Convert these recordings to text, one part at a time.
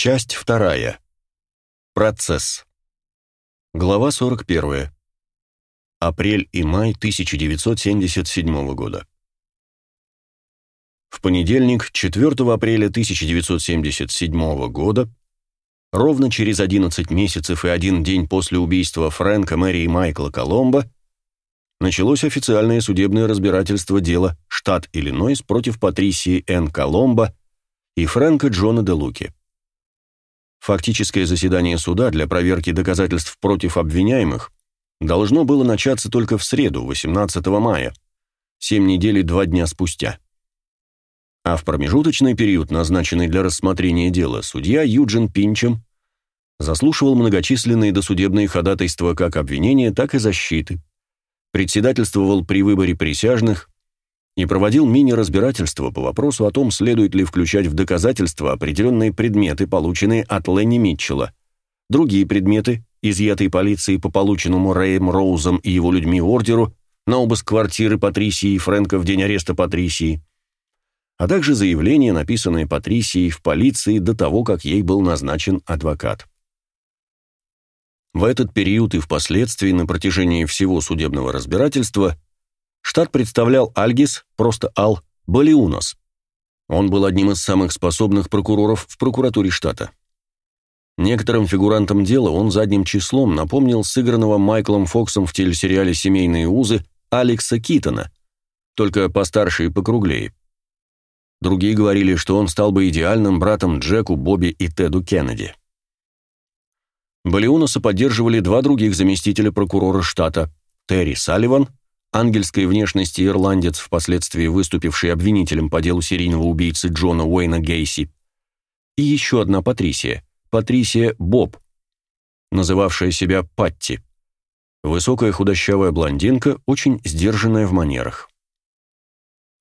Часть вторая. Процесс. Глава 41. Апрель и май 1977 года. В понедельник, 4 апреля 1977 года, ровно через 11 месяцев и один день после убийства Фрэнка, Мэри и Майкла Коломбо, началось официальное судебное разбирательство дела штат Иллинойс против Патрисии Н. Коломбо и Фрэнка Джона де Луки. Фактическое заседание суда для проверки доказательств против обвиняемых должно было начаться только в среду, 18 мая, 7 недель и 2 дня спустя. А в промежуточный период, назначенный для рассмотрения дела, судья Юджин Пинчем заслушивал многочисленные досудебные ходатайства как обвинения, так и защиты, председательствовал при выборе присяжных и проводил мини-разбирательство по вопросу о том, следует ли включать в доказательства определенные предметы, полученные от Ленни Митчелла, другие предметы, изъятые полицией по полученному Рэем Роузом и его людьми ордеру на обыск квартиры Патрисии и Фрэнка в день ареста Патрисии, а также заявление, написанное Патрисией в полиции до того, как ей был назначен адвокат. В этот период и впоследствии на протяжении всего судебного разбирательства Штат представлял Альгис, просто Ал, Балиунос. Он был одним из самых способных прокуроров в прокуратуре штата. Некоторым фигурантам дела он задним числом напомнил сыгранного Майклом Фоксом в телесериале «Семейные узы» Алекса Китона, только постарше и покруглее. Другие говорили, что он стал бы идеальным братом Джеку, Бобби и Теду Кеннеди. Балиуноса поддерживали два других заместителя прокурора штата – Терри Салливан ангельской внешности ирландец, впоследствии выступивший обвинителем по делу серийного убийцы Джона Уэйна Гейси, и еще одна Патрисия, Патрисия Боб, называвшая себя Патти. Высокая худощавая блондинка, очень сдержанная в манерах.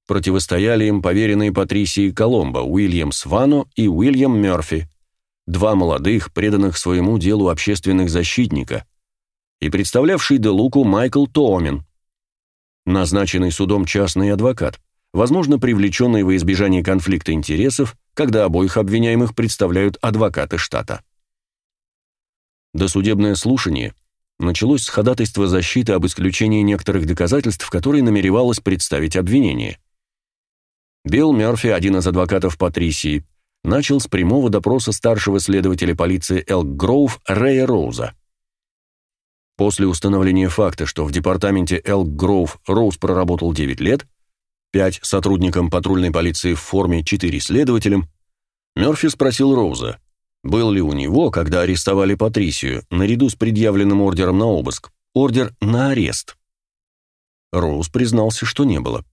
Противостояли им поверенные Патрисии Коломбо, Уильям Свано и Уильям Мёрфи, два молодых, преданных своему делу общественных защитника, и представлявший Делуку Майкл Тоомин, назначенный судом частный адвокат, возможно, привлеченный во избежание конфликта интересов, когда обоих обвиняемых представляют адвокаты штата. Досудебное слушание началось с ходатайства защиты об исключении некоторых доказательств, которые намеревалось представить обвинение. Билл Мёрфи, один из адвокатов Патрисии, начал с прямого допроса старшего следователя полиции Элк Гроув Рэя Роуза. После установления факта, что в департаменте Элк Гроув Роуз проработал 9 лет, 5 сотрудникам патрульной полиции в форме, 4 следователям, Мёрфи спросил Роуза, был ли у него, когда арестовали Патрисию, наряду с предъявленным ордером на обыск, ордер на арест. Роуз признался, что не было.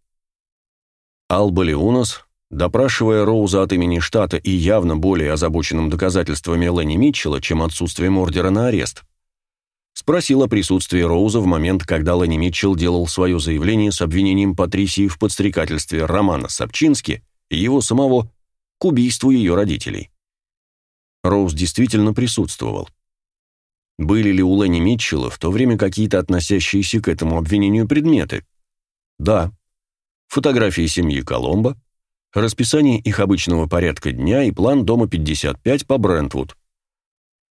Алба Леунос, допрашивая Роуза от имени штата и явно более озабоченным доказательствами Ленни Митчелла, чем отсутствием ордера на арест, Спросил о присутствии Роуза в момент, когда Ленни Митчелл делал свое заявление с обвинением Патрисии в подстрекательстве Романа Сапчински и его самого к убийству ее родителей. Роуз действительно присутствовал. Были ли у Ленни Митчелла в то время какие-то относящиеся к этому обвинению предметы? Да. Фотографии семьи Коломбо, расписание их обычного порядка дня и план дома 55 по Брентвуд.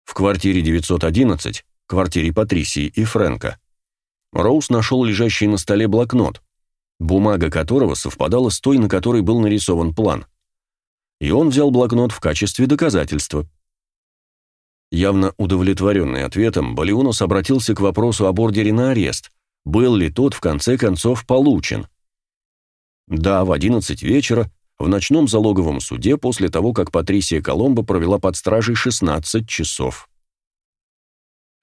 В квартире 911 квартире Патрисии и Фрэнка, Роуз нашел лежащий на столе блокнот, бумага которого совпадала с той, на которой был нарисован план. И он взял блокнот в качестве доказательства. Явно удовлетворенный ответом, Балиунос обратился к вопросу об ордере на арест, был ли тот в конце концов получен. Да, в 11 вечера, в ночном залоговом суде после того, как Патрисия Коломбо провела под стражей 16 часов.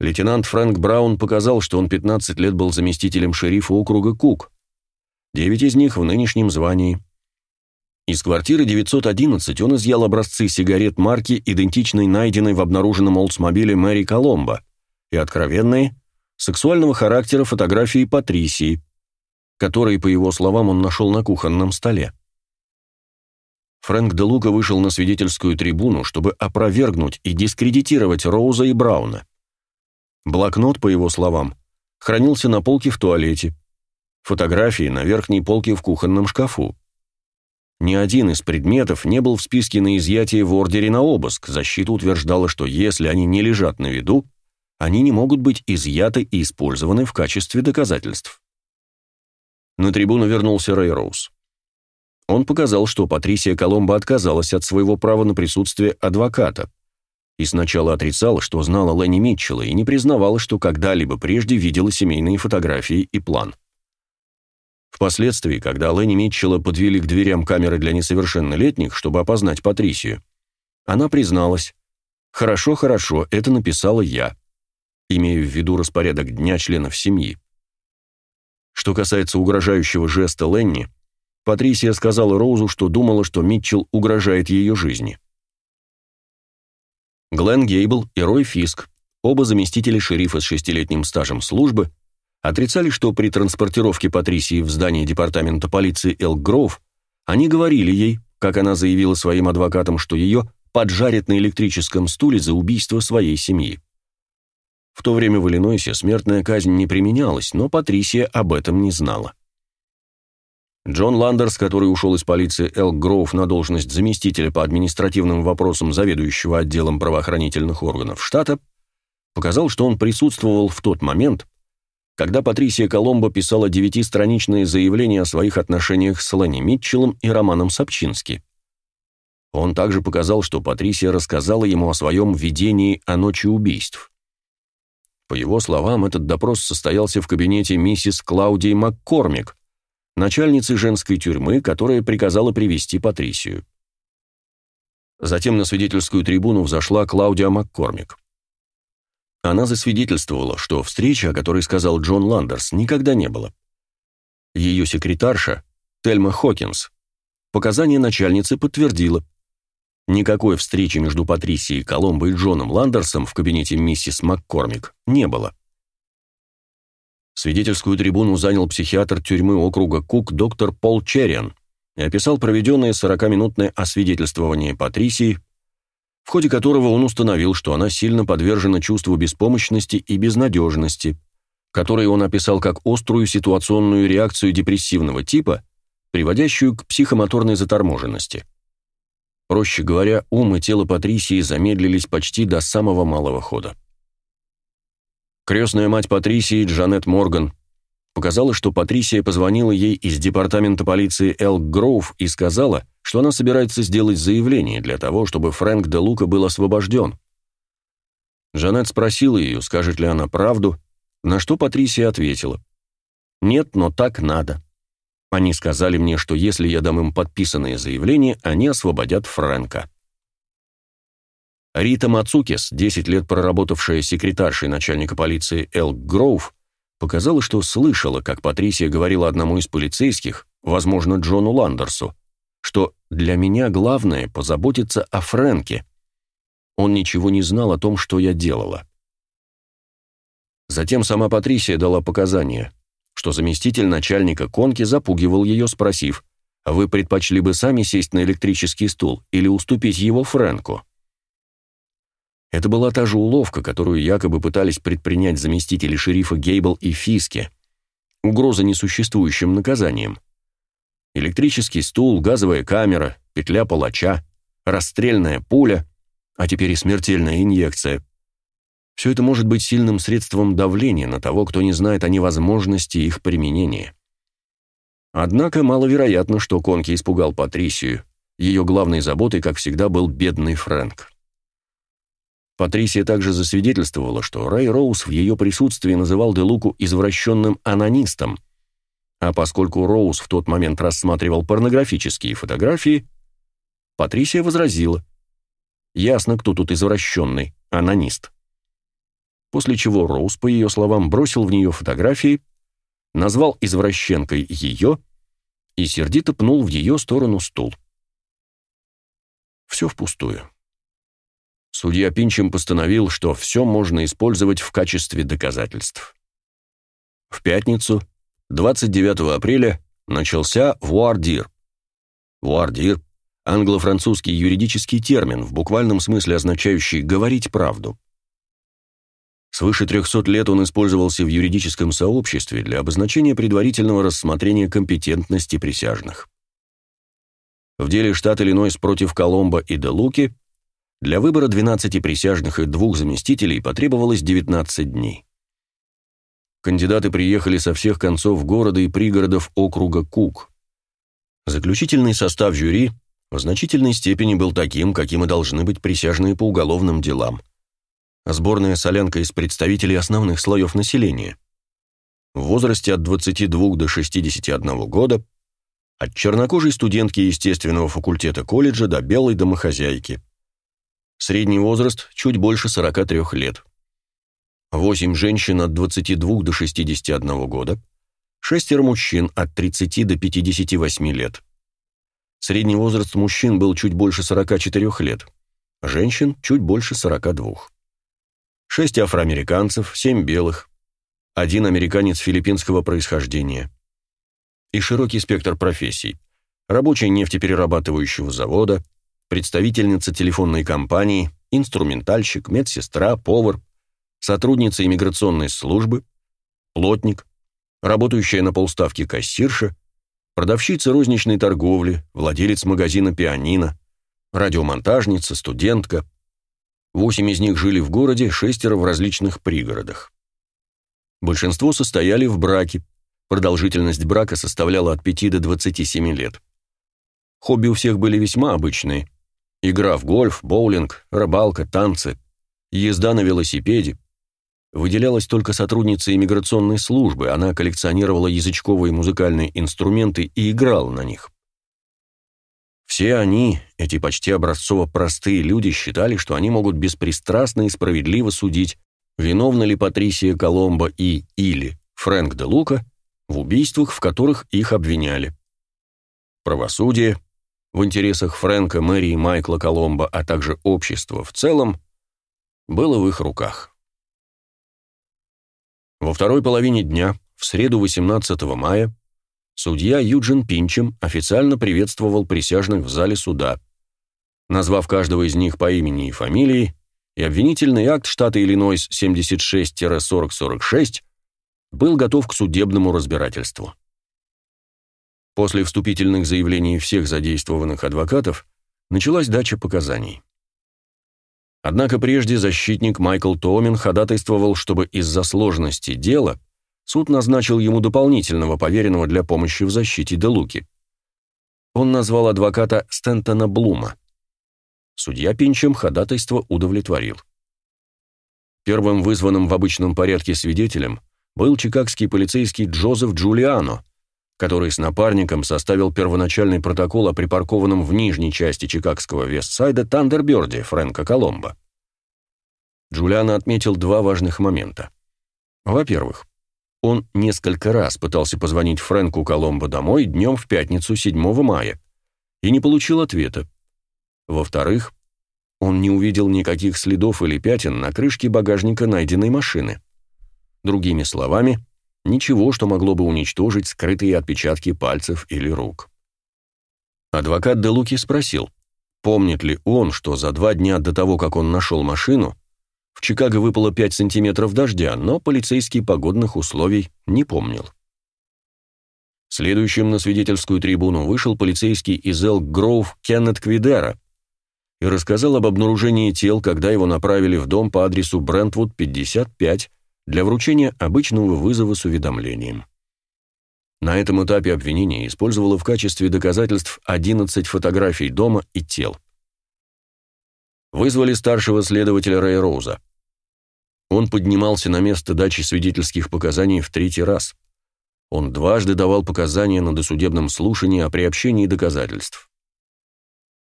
Лейтенант Фрэнк Браун показал, что он 15 лет был заместителем шерифа округа Кук. Девять из них в нынешнем звании. Из квартиры 911 он изъял образцы сигарет марки, идентичной найденной в обнаруженном Олдсмобиле Мэри Коломбо, и откровенные, сексуального характера фотографии Патрисии, которые, по его словам, он нашел на кухонном столе. Фрэнк де Лука вышел на свидетельскую трибуну, чтобы опровергнуть и дискредитировать Роуза и Брауна. Блокнот, по его словам, хранился на полке в туалете. Фотографии на верхней полке в кухонном шкафу. Ни один из предметов не был в списке на изъятие в ордере на обыск. Защита утверждала, что если они не лежат на виду, они не могут быть изъяты и использованы в качестве доказательств. На трибуну вернулся Рэй Роуз. Он показал, что Патрисия Коломбо отказалась от своего права на присутствие адвоката и сначала отрицала, что знала Ленни Митчелла, и не признавала, что когда-либо прежде видела семейные фотографии и план. Впоследствии, когда Ленни Митчелла подвели к дверям камеры для несовершеннолетних, чтобы опознать Патрисию, она призналась, «Хорошо, хорошо, это написала я», имея в виду распорядок дня членов семьи. Что касается угрожающего жеста Ленни, Патрисия сказала Роузу, что думала, что Митчелл угрожает ее жизни. Глен Гейбл и Рой Фиск, оба заместители шерифа с шестилетним стажем службы, отрицали, что при транспортировке Патрисии в здание департамента полиции Элк Гроув они говорили ей, как она заявила своим адвокатам, что ее поджарят на электрическом стуле за убийство своей семьи. В то время в Иллинойсе смертная казнь не применялась, но Патрисия об этом не знала. Джон Ландерс, который ушел из полиции Элк Гроув на должность заместителя по административным вопросам заведующего отделом правоохранительных органов штата, показал, что он присутствовал в тот момент, когда Патрисия Коломбо писала девятистраничное заявление о своих отношениях с Ленни Митчеллом и Романом Сапчински. Он также показал, что Патрисия рассказала ему о своем видении о ночи убийств. По его словам, этот допрос состоялся в кабинете миссис Клаудии Маккормик, начальницы женской тюрьмы, которая приказала привести Патрисию. Затем на свидетельскую трибуну взошла Клаудия Маккормик. Она засвидетельствовала, что встречи, о которой сказал Джон Ландерс, никогда не было. Ее секретарша, Тельма Хокинс, показания начальницы подтвердила. Никакой встречи между Патрисией Коломбо и Джоном Ландерсом в кабинете миссис Маккормик не было. Свидетельскую трибуну занял психиатр тюрьмы округа Кук доктор Пол Черриан и описал проведенное 40-минутное освидетельствование Патрисии, в ходе которого он установил, что она сильно подвержена чувству беспомощности и безнадежности, которые он описал как острую ситуационную реакцию депрессивного типа, приводящую к психомоторной заторможенности. Проще говоря, ум и тело Патрисии замедлились почти до самого малого хода. Крестная мать Патрисии, Джанет Морган, показала, что Патрисия позвонила ей из департамента полиции Элк Гроув и сказала, что она собирается сделать заявление для того, чтобы Фрэнк де Лука был освобожден. Джанет спросила ее, скажет ли она правду, на что Патрисия ответила: "Нет, но так надо. Они сказали мне, что если я дам им подписанное заявление, они освободят Фрэнка". Рита Мацукис, 10 лет проработавшая секретаршей начальника полиции Элк Гроув, показала, что слышала, как Патрисия говорила одному из полицейских, возможно, Джону Ландерсу, что «для меня главное позаботиться о Фрэнке». Он ничего не знал о том, что я делала. Затем сама Патрисия дала показания, что заместитель начальника конки запугивал ее, спросив, «Вы предпочли бы сами сесть на электрический стул или уступить его Фрэнку?» Это была та же уловка, которую якобы пытались предпринять заместители шерифа Гейбл и Фиски. Угроза несуществующим наказанием. Электрический стул, газовая камера, петля палача, расстрельная пуля, а теперь и смертельная инъекция. Все это может быть сильным средством давления на того, кто не знает о невозможности их применения. Однако маловероятно, что Конки испугал Патрисию. Ее главной заботой, как всегда, был бедный Фрэнк. Патрисия также засвидетельствовала, что Рэй Роуз в ее присутствии называл Делуку извращенным анонистом, а поскольку Роуз в тот момент рассматривал порнографические фотографии, Патрисия возразила. Ясно, кто тут извращенный, анонист. После чего Роуз, по ее словам, бросил в нее фотографии, назвал извращенкой ее и сердито пнул в ее сторону стул. Все впустую. Судья Пинчем постановил, что все можно использовать в качестве доказательств. В пятницу, 29 апреля, начался вуардир. Вуардир – англо-французский юридический термин, в буквальном смысле означающий «говорить правду». Свыше 300 лет он использовался в юридическом сообществе для обозначения предварительного рассмотрения компетентности присяжных. В деле штат Иллинойс против Коломбо и Де Луки для выбора 12 присяжных и двух заместителей потребовалось 19 дней. Кандидаты приехали со всех концов города и пригородов округа Кук. Заключительный состав жюри в значительной степени был таким, каким и должны быть присяжные по уголовным делам. Сборная солянка из представителей основных слоев населения. В возрасте от 22 до 61 года, от чернокожей студентки естественного факультета колледжа до белой домохозяйки. Средний возраст чуть больше 43 лет. 8 женщин от 22 до 61 года, шестеро мужчин от 30 до 58 лет. Средний возраст мужчин был чуть больше 44 лет, женщин чуть больше 42. Шесть афроамериканцев, семь белых, один американец филиппинского происхождения. И широкий спектр профессий. Рабочий нефтеперерабатывающего завода, представительница телефонной компании, инструментальщик, медсестра, повар, сотрудница иммиграционной службы, плотник, работающая на полставки кассирша, продавщица розничной торговли, владелец магазина пианино, радиомонтажница, студентка. Восемь из них жили в городе, шестеро в различных пригородах. Большинство состояли в браке, продолжительность брака составляла от 5 до 27 лет. Хобби у всех были весьма обычные. Игра в гольф, боулинг, рыбалка, танцы, езда на велосипеде, Выделялась только сотрудница иммиграционной службы, она коллекционировала язычковые музыкальные инструменты и играла на них. Все они, эти почти образцово простые люди, считали, что они могут беспристрастно и справедливо судить, виновна ли Патрисия Коломбо и или Фрэнк де Лука в убийствах, в которых их обвиняли. Правосудие в интересах Фрэнка, Мэри и Майкла Коломбо, а также общества в целом, было в их руках. Во второй половине дня, в среду 18 мая, судья Юджин Пинчем официально приветствовал присяжных в зале суда, назвав каждого из них по имени и фамилии, и обвинительный акт штата Иллинойс 76-4046 был готов к судебному разбирательству. После вступительных заявлений всех задействованных адвокатов началась дача показаний. Однако прежде защитник Майкл Томин ходатайствовал, чтобы из-за сложности дела суд назначил ему дополнительного поверенного для помощи в защите Делуки. Он назвал адвоката Стентона Блума. Судья Пинчем ходатайство удовлетворил. Первым вызванным в обычном порядке свидетелем был чикагский полицейский Джозеф Джулиано, который с напарником составил первоначальный протокол о припаркованном в нижней части чикагского Вестсайда Тандерберде Фрэнка Коломбо. Джулиано отметил два важных момента. Во-первых, он несколько раз пытался позвонить Фрэнку Коломбо домой днем в пятницу 7 мая и не получил ответа. Во-вторых, он не увидел никаких следов или пятен на крышке багажника найденной машины. Другими словами, Ничего, что могло бы уничтожить скрытые отпечатки пальцев или рук. Адвокат Де Луки спросил, помнит ли он, что за два дня до того, как он нашел машину, в Чикаго выпало 5 сантиметров дождя, но полицейский погодных условий не помнил. Следующим на свидетельскую трибуну вышел полицейский из Элк Гроув Кеннет Квидера и рассказал об обнаружении тел, когда его направили в дом по адресу Брентвуд, 55, для вручения обычного вызова с уведомлением. На этом этапе обвинение использовало в качестве доказательств 11 фотографий дома и тел. Вызвали старшего следователя Рэя Роуза. Он поднимался на место дачи свидетельских показаний в третий раз. Он дважды давал показания на досудебном слушании о приобщении доказательств.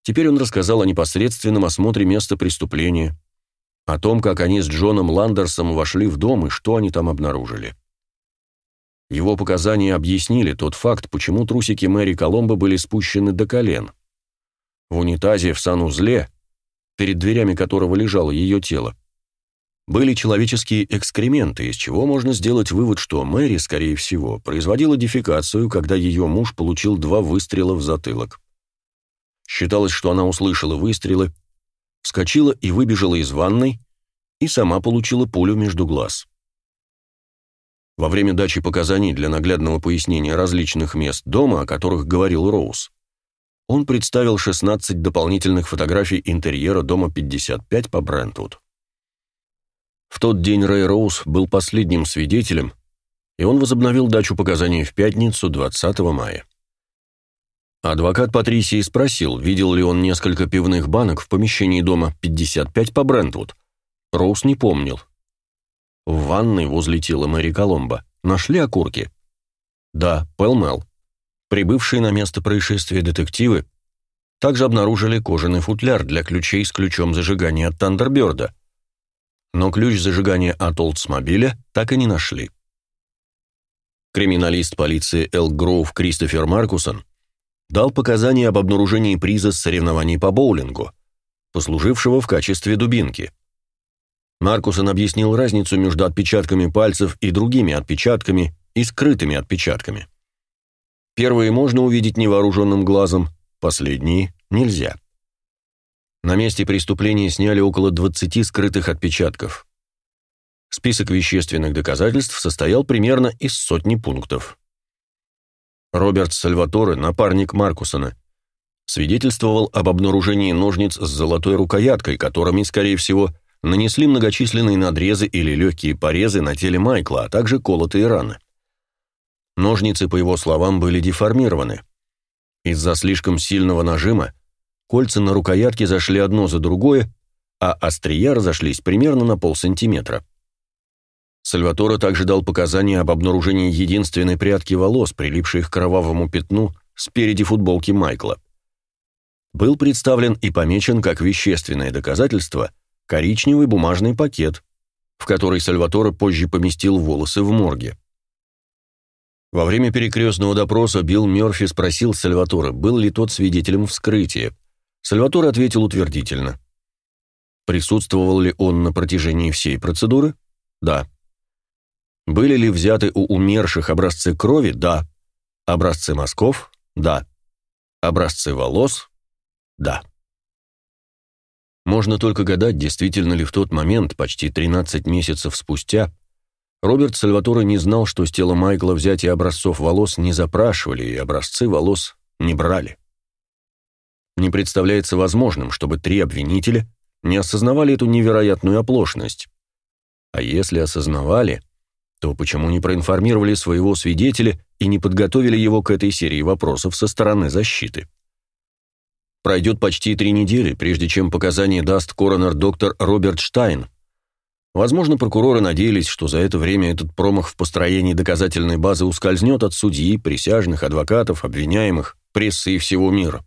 Теперь он рассказал о непосредственном осмотре места преступления, о том, как они с Джоном Ландерсом вошли в дом и что они там обнаружили. Его показания объяснили тот факт, почему трусики Мэри Коломбо были спущены до колен. В унитазе в санузле, перед дверями которого лежало ее тело, были человеческие экскременты, из чего можно сделать вывод, что Мэри, скорее всего, производила дефекацию, когда ее муж получил два выстрела в затылок. Считалось, что она услышала выстрелы, вскочила и выбежала из ванной, и сама получила пулю между глаз. Во время дачи показаний для наглядного пояснения различных мест дома, о которых говорил Роуз, он представил 16 дополнительных фотографий интерьера дома 55 по Брентвуд. В тот день Рэй Роуз был последним свидетелем, и он возобновил дачу показаний в пятницу, 20 мая. Адвокат Патрисии спросил, видел ли он несколько пивных банок в помещении дома 55 по Брентвуд. Роуз не помнил. В ванной возле тела Мэри Коломбо нашли окурки. Да, пэлмэл. Прибывшие на место происшествия детективы также обнаружили кожаный футляр для ключей с ключом зажигания от Тандерберда. Но ключ зажигания от Олдсмобиля так и не нашли. Криминалист полиции Эл Гроув Кристофер Маркусон дал показания об обнаружении приза с соревнований по боулингу, послужившего в качестве дубинки. Маркусон объяснил разницу между отпечатками пальцев и другими отпечатками и скрытыми отпечатками. Первые можно увидеть невооруженным глазом, последние нельзя. На месте преступления сняли около 20 скрытых отпечатков. Список вещественных доказательств состоял примерно из сотни пунктов. Роберт Сальваторе, напарник Маркусона, свидетельствовал об обнаружении ножниц с золотой рукояткой, которыми, скорее всего, нанесли многочисленные надрезы или легкие порезы на теле Майкла, а также колотые раны. Ножницы, по его словам, были деформированы. Из-за слишком сильного нажима кольца на рукоятке зашли одно за другое, а острия разошлись примерно на полсантиметра. Сальваторе также дал показания об обнаружении единственной прядки волос, прилипшей к кровавому пятну спереди футболки Майкла. Был представлен и помечен как вещественное доказательство коричневый бумажный пакет, в который Сальваторе позже поместил волосы в морге. Во время перекрестного допроса Билл Мёрфи спросил Сальваторе, был ли тот свидетелем вскрытия. Сальваторе ответил утвердительно. Присутствовал ли он на протяжении всей процедуры? Да. Были ли взяты у умерших образцы крови? Да. Образцы мазков? Да. Образцы волос? Да. Можно только гадать, действительно ли в тот момент, почти 13 месяцев спустя, Роберт Сальваторе не знал, что с тела Майкла взятие образцов волос не запрашивали и образцы волос не брали. Не представляется возможным, чтобы три обвинителя не осознавали эту невероятную оплошность. А если осознавали, то почему не проинформировали своего свидетеля и не подготовили его к этой серии вопросов со стороны защиты? Пройдет почти три недели, прежде чем показания даст коронер-доктор Роберт Штайн, Возможно, прокуроры надеялись, что за это время этот промах в построении доказательной базы ускользнет от судьи, присяжных, адвокатов, обвиняемых, прессы и всего мира.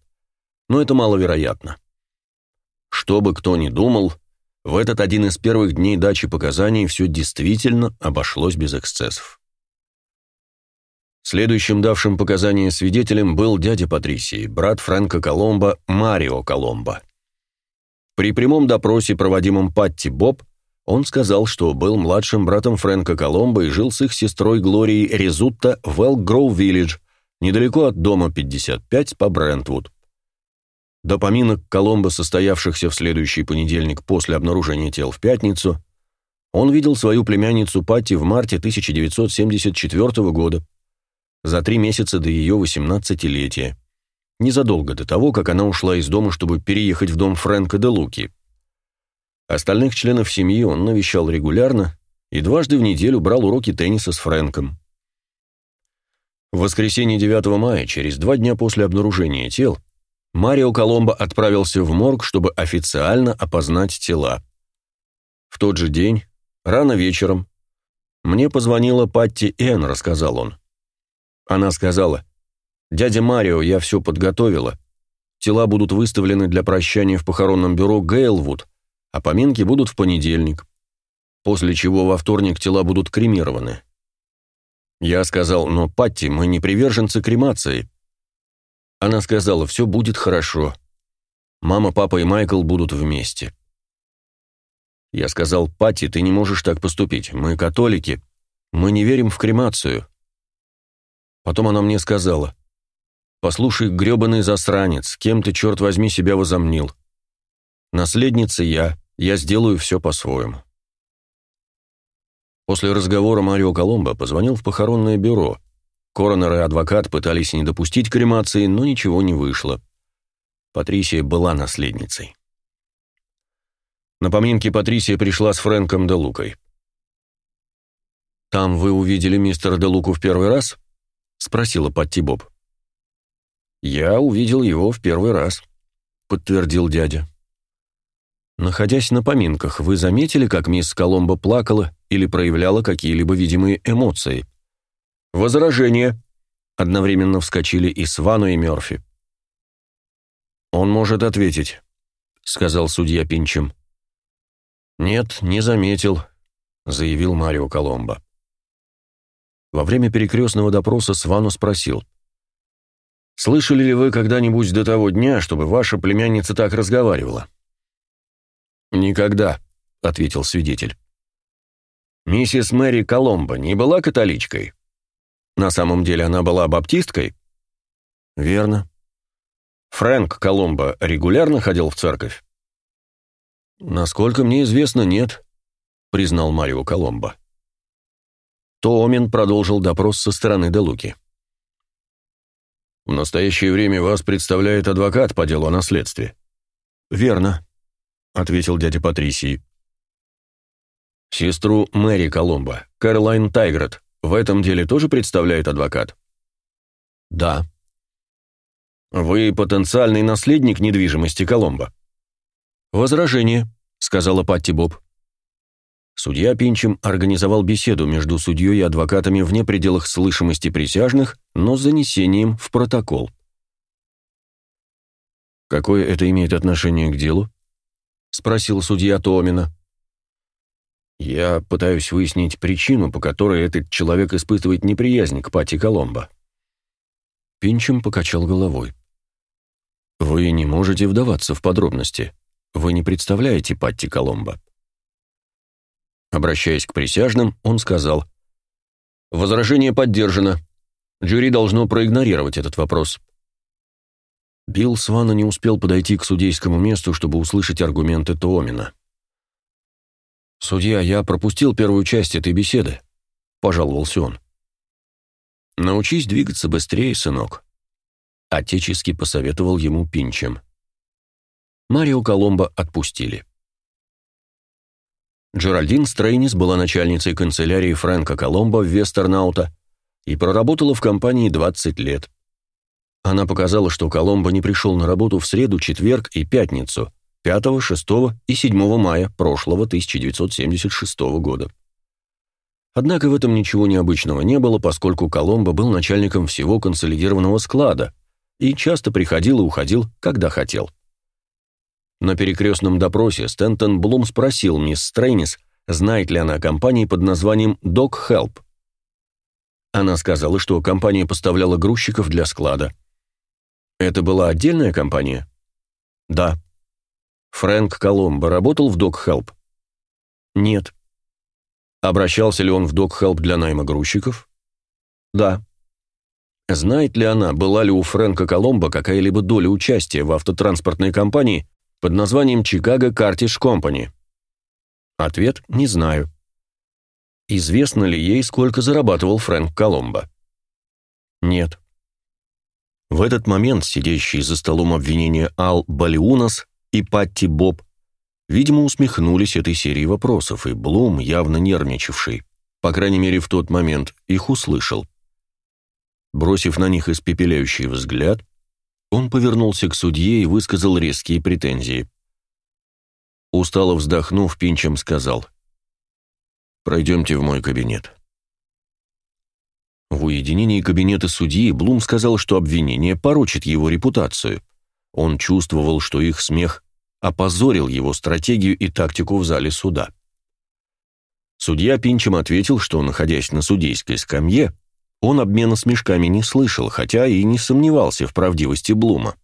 Но это маловероятно. Что бы кто ни думал, в этот один из первых дней дачи показаний все действительно обошлось без эксцессов. Следующим давшим показания свидетелем был дядя Патрисии, брат Фрэнка Коломбо, Марио Коломбо. При прямом допросе, проводимом Патти Боб, он сказал, что был младшим братом Фрэнка Коломбо и жил с их сестрой Глорией Резутто в Элк-Гроув-Виллидж, недалеко от дома 55 по Брентвуд. До поминок Коломбо, состоявшихся в следующий понедельник после обнаружения тел в пятницу, он видел свою племянницу Патти в марте 1974 года, за три месяца до ее 18-летия, незадолго до того, как она ушла из дома, чтобы переехать в дом Фрэнка де Луки. Остальных членов семьи он навещал регулярно и дважды в неделю брал уроки тенниса с Фрэнком. В воскресенье 9 мая, через два дня после обнаружения тел, Марио Коломбо отправился в морг, чтобы официально опознать тела. В тот же день, рано вечером, мне позвонила Патти Энн, рассказал он. Она сказала, «Дядя Марио, я все подготовила. Тела будут выставлены для прощания в похоронном бюро Гейлвуд, а поминки будут в понедельник, после чего во вторник тела будут кремированы. Я сказал, но, Патти, мы не приверженцы кремации. Она сказала, все будет хорошо. Мама, папа и Майкл будут вместе. Я сказал, Патти, ты не можешь так поступить. Мы католики. Мы не верим в кремацию. Потом она мне сказала, послушай, гребаный засранец, кем ты, черт возьми, себя возомнил? Наследница я, я сделаю все по-своему. После разговора Марио Коломбо позвонил в похоронное бюро. Коронер и адвокат пытались не допустить кремации, но ничего не вышло. Патрисия была наследницей. На поминки Патрисия пришла с Фрэнком де Лукой. «Там вы увидели мистера де Луку в первый раз?» — спросила Патти Боб. «Я увидел его в первый раз», — подтвердил дядя. Находясь на поминках, вы заметили, как мисс Коломбо плакала или проявляла какие-либо видимые эмоции? Возражение. Одновременно вскочили и Свану, и Мёрфи. Он может ответить, сказал судья Пинчем. Нет, не заметил, заявил Марио Коломбо. Во время перекрестного допроса Свану спросил: Слышали ли вы когда-нибудь до того дня, чтобы ваша племянница так разговаривала? «Никогда», — ответил свидетель. «Миссис Мэри Коломбо не была католичкой? На самом деле она была баптисткой?» «Верно». «Фрэнк Коломбо регулярно ходил в церковь?» «Насколько мне известно, нет», — признал Марио Коломбо. Тоомин продолжил допрос со стороны Делуки. «В настоящее время вас представляет адвокат по делу о наследстве». «Верно», ответил дядя Патрисий. Сестру Мэри Коломбо, Кэролайн Тайгрет, в этом деле тоже представляет адвокат? Да. Вы потенциальный наследник недвижимости Коломбо? Возражение, сказала Патти Боб. Судья Пинчем организовал беседу между судьей и адвокатами вне пределах слышимости присяжных, но с занесением в протокол. Какое это имеет отношение к делу? спросил судья Томина. Я пытаюсь выяснить причину, по которой этот человек испытывает неприязнь к Пати Коломбо. Пинчем покачал головой. Вы не можете вдаваться в подробности. Вы не представляете Патти Коломбо. Обращаясь к присяжным, он сказал: "Возражение поддержано. Жюри должно проигнорировать этот вопрос. Билл Свана не успел подойти к судейскому месту, чтобы услышать аргументы Туомина. «Судья, я пропустил первую часть этой беседы», — пожаловался он. «Научись двигаться быстрее, сынок», — отечески посоветовал ему Пинчем. Марио Коломбо отпустили. Джеральдин Стрейнис была начальницей канцелярии Фрэнка Коломбо в Вестернаута и проработала в компании 20 лет. Она показала, что Коломбо не пришел на работу в среду, четверг и пятницу, 5, 6 и 7 мая прошлого 1976 года. Однако в этом ничего необычного не было, поскольку Коломбо был начальником всего консолидированного склада и часто приходил и уходил, когда хотел. На перекрестном допросе Стентон Блум спросил мисс Стрейнис, знает ли она о компании под названием Dog Help. Она сказала, что компания поставляла грузчиков для склада. Это была отдельная компания? Да. Фрэнк Коломбо работал в Help? Нет. Обращался ли он в Help для найма грузчиков? Да. Знает ли она, была ли у Фрэнка Коломбо какая-либо доля участия в автотранспортной компании под названием Chicago Cartage Company? Ответ – не знаю. Известно ли ей, сколько зарабатывал Фрэнк Коломбо? Нет. В этот момент сидящие за столом обвинения Ал Балиунас и Патти Боб, видимо, усмехнулись этой серии вопросов, и Блум, явно нервничавший, по крайней мере в тот момент, их услышал. Бросив на них испепеляющий взгляд, он повернулся к судье и высказал резкие претензии. Устало вздохнув, Пинчем сказал, «Пройдемте в мой кабинет». В уединении кабинета судьи Блум сказал, что обвинение порочит его репутацию. Он чувствовал, что их смех опозорил его стратегию и тактику в зале суда. Судья Пинчем ответил, что, находясь на судейской скамье, он обмена смешками не слышал, хотя и не сомневался в правдивости Блума.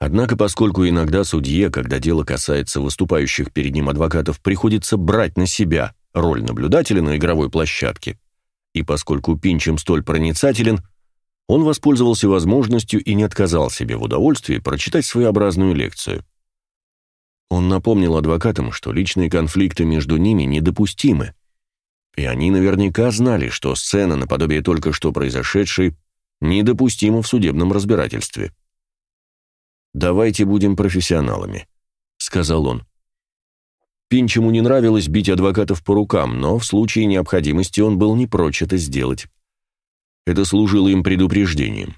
Однако, поскольку иногда судье, когда дело касается выступающих перед ним адвокатов, приходится брать на себя роль наблюдателя на игровой площадке, и поскольку Пинчем столь проницателен, он воспользовался возможностью и не отказал себе в удовольствии прочитать своеобразную лекцию. Он напомнил адвокатам, что личные конфликты между ними недопустимы, и они наверняка знали, что сцена наподобие только что произошедшей недопустима в судебном разбирательстве. «Давайте будем профессионалами», — сказал он. Пинчему не нравилось бить адвокатов по рукам, но в случае необходимости он был не прочь это сделать. Это служило им предупреждением.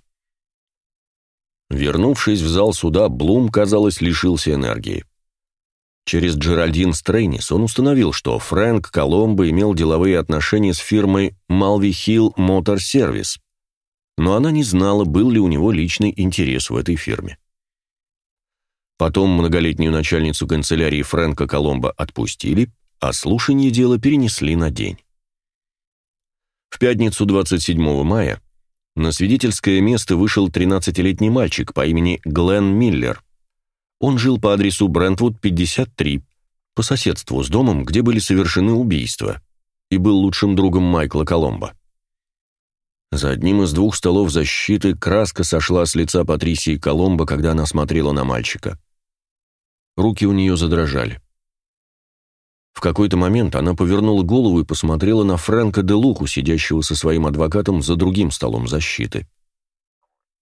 Вернувшись в зал суда, Блум, казалось, лишился энергии. Через Джеральдин Стрейнис он установил, что Фрэнк Коломбо имел деловые отношения с фирмой Malvi Hill Motor Service, но она не знала, был ли у него личный интерес в этой фирме. Потом многолетнюю начальницу канцелярии Фрэнка Коломбо отпустили, а слушание дела перенесли на день. В пятницу 27 мая на свидетельское место вышел 13-летний мальчик по имени Глен Миллер. Он жил по адресу Брентвуд, 53, по соседству с домом, где были совершены убийства, и был лучшим другом Майкла Коломбо. За одним из двух столов защиты краска сошла с лица Патрисии Коломбо, когда она смотрела на мальчика. Руки у нее задрожали. В какой-то момент она повернула голову и посмотрела на Фрэнка де Луку, сидящего со своим адвокатом за другим столом защиты.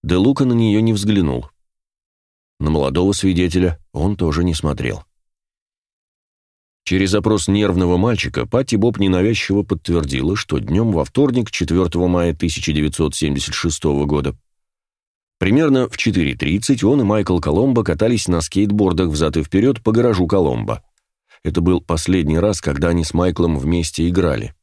Де Лука на нее не взглянул. На молодого свидетеля он тоже не смотрел. Через опрос нервного мальчика Патти Боб ненавязчиво подтвердила, что днем во вторник, 4 мая 1976 года, примерно в 4.30 он и Майкл Коломбо катались на скейтбордах взад и вперед по гаражу Коломбо. Это был последний раз, когда они с Майклом вместе играли.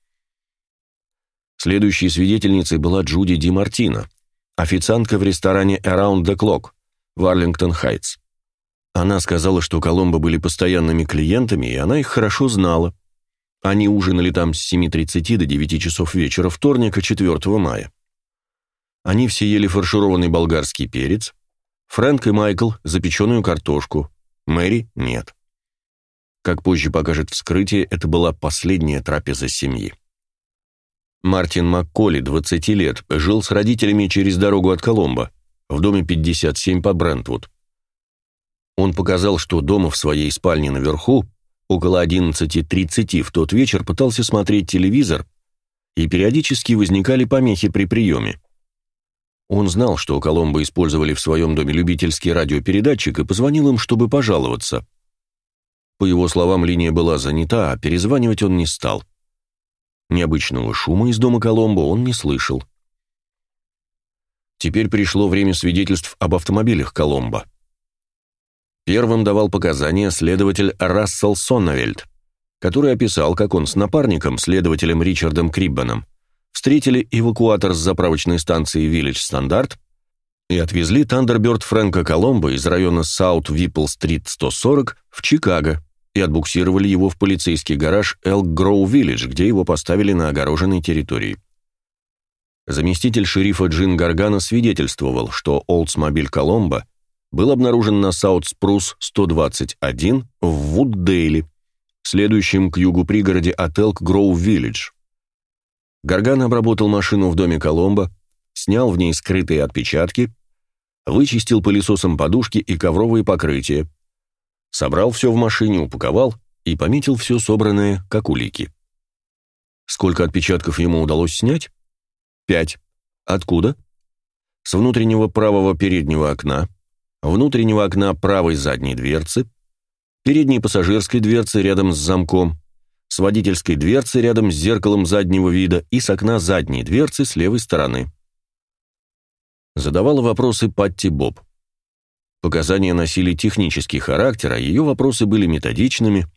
Следующей свидетельницей была Джуди Ди Мартино, официантка в ресторане Around the Clock в Арлингтон-Хайтс. Она сказала, что Коломбо были постоянными клиентами, и она их хорошо знала. Они ужинали там с 7.30 до 9 часов вечера вторника, 4 мая. Они все ели фаршированный болгарский перец, Фрэнк и Майкл – запеченную картошку, Мэри – нет. Как позже покажет вскрытие, это была последняя трапеза семьи. Мартин Макколи, 20 лет, жил с родителями через дорогу от Коломбо, в доме 57 по Брентвуд. Он показал, что дома в своей спальне наверху, около 11.30 в тот вечер пытался смотреть телевизор, и периодически возникали помехи при приеме. Он знал, что Коломбо использовали в своем доме любительский радиопередатчик и позвонил им, чтобы пожаловаться. По его словам, линия была занята, а перезванивать он не стал. Необычного шума из дома Коломбо он не слышал. Теперь пришло время свидетельств об автомобилях Коломбо. Первым давал показания следователь Рассел Соннавельд, который описал, как он с напарником, следователем Ричардом Криббаном, встретили эвакуатор с заправочной станции Village Standard и отвезли Thunderbird Фрэнка Коломбо из района Саут Виппл-стрит 140 в Чикаго и отбуксировали его в полицейский гараж Elk Grove Village, где его поставили на огороженной территории. Заместитель шерифа Джин Гаргана свидетельствовал, что Oldsmobile Коломбо был обнаружен на Саут Спрус 121 в Вуддейле, следующем к югу пригороде от Elk Grove Village. Гарган обработал машину в доме Коломбо, снял в ней скрытые отпечатки, вычистил пылесосом подушки и ковровые покрытия, собрал все в машине, упаковал и пометил все собранное, как улики. Сколько отпечатков ему удалось снять? Пять. Откуда? С внутреннего правого переднего окна, внутреннего окна правой задней дверцы, передней пассажирской дверцы рядом с замком, с водительской дверцы рядом с зеркалом заднего вида и с окна задней дверцы с левой стороны задавала вопросы Патти Боб. Показания носили технический характер, а ее вопросы были методичными,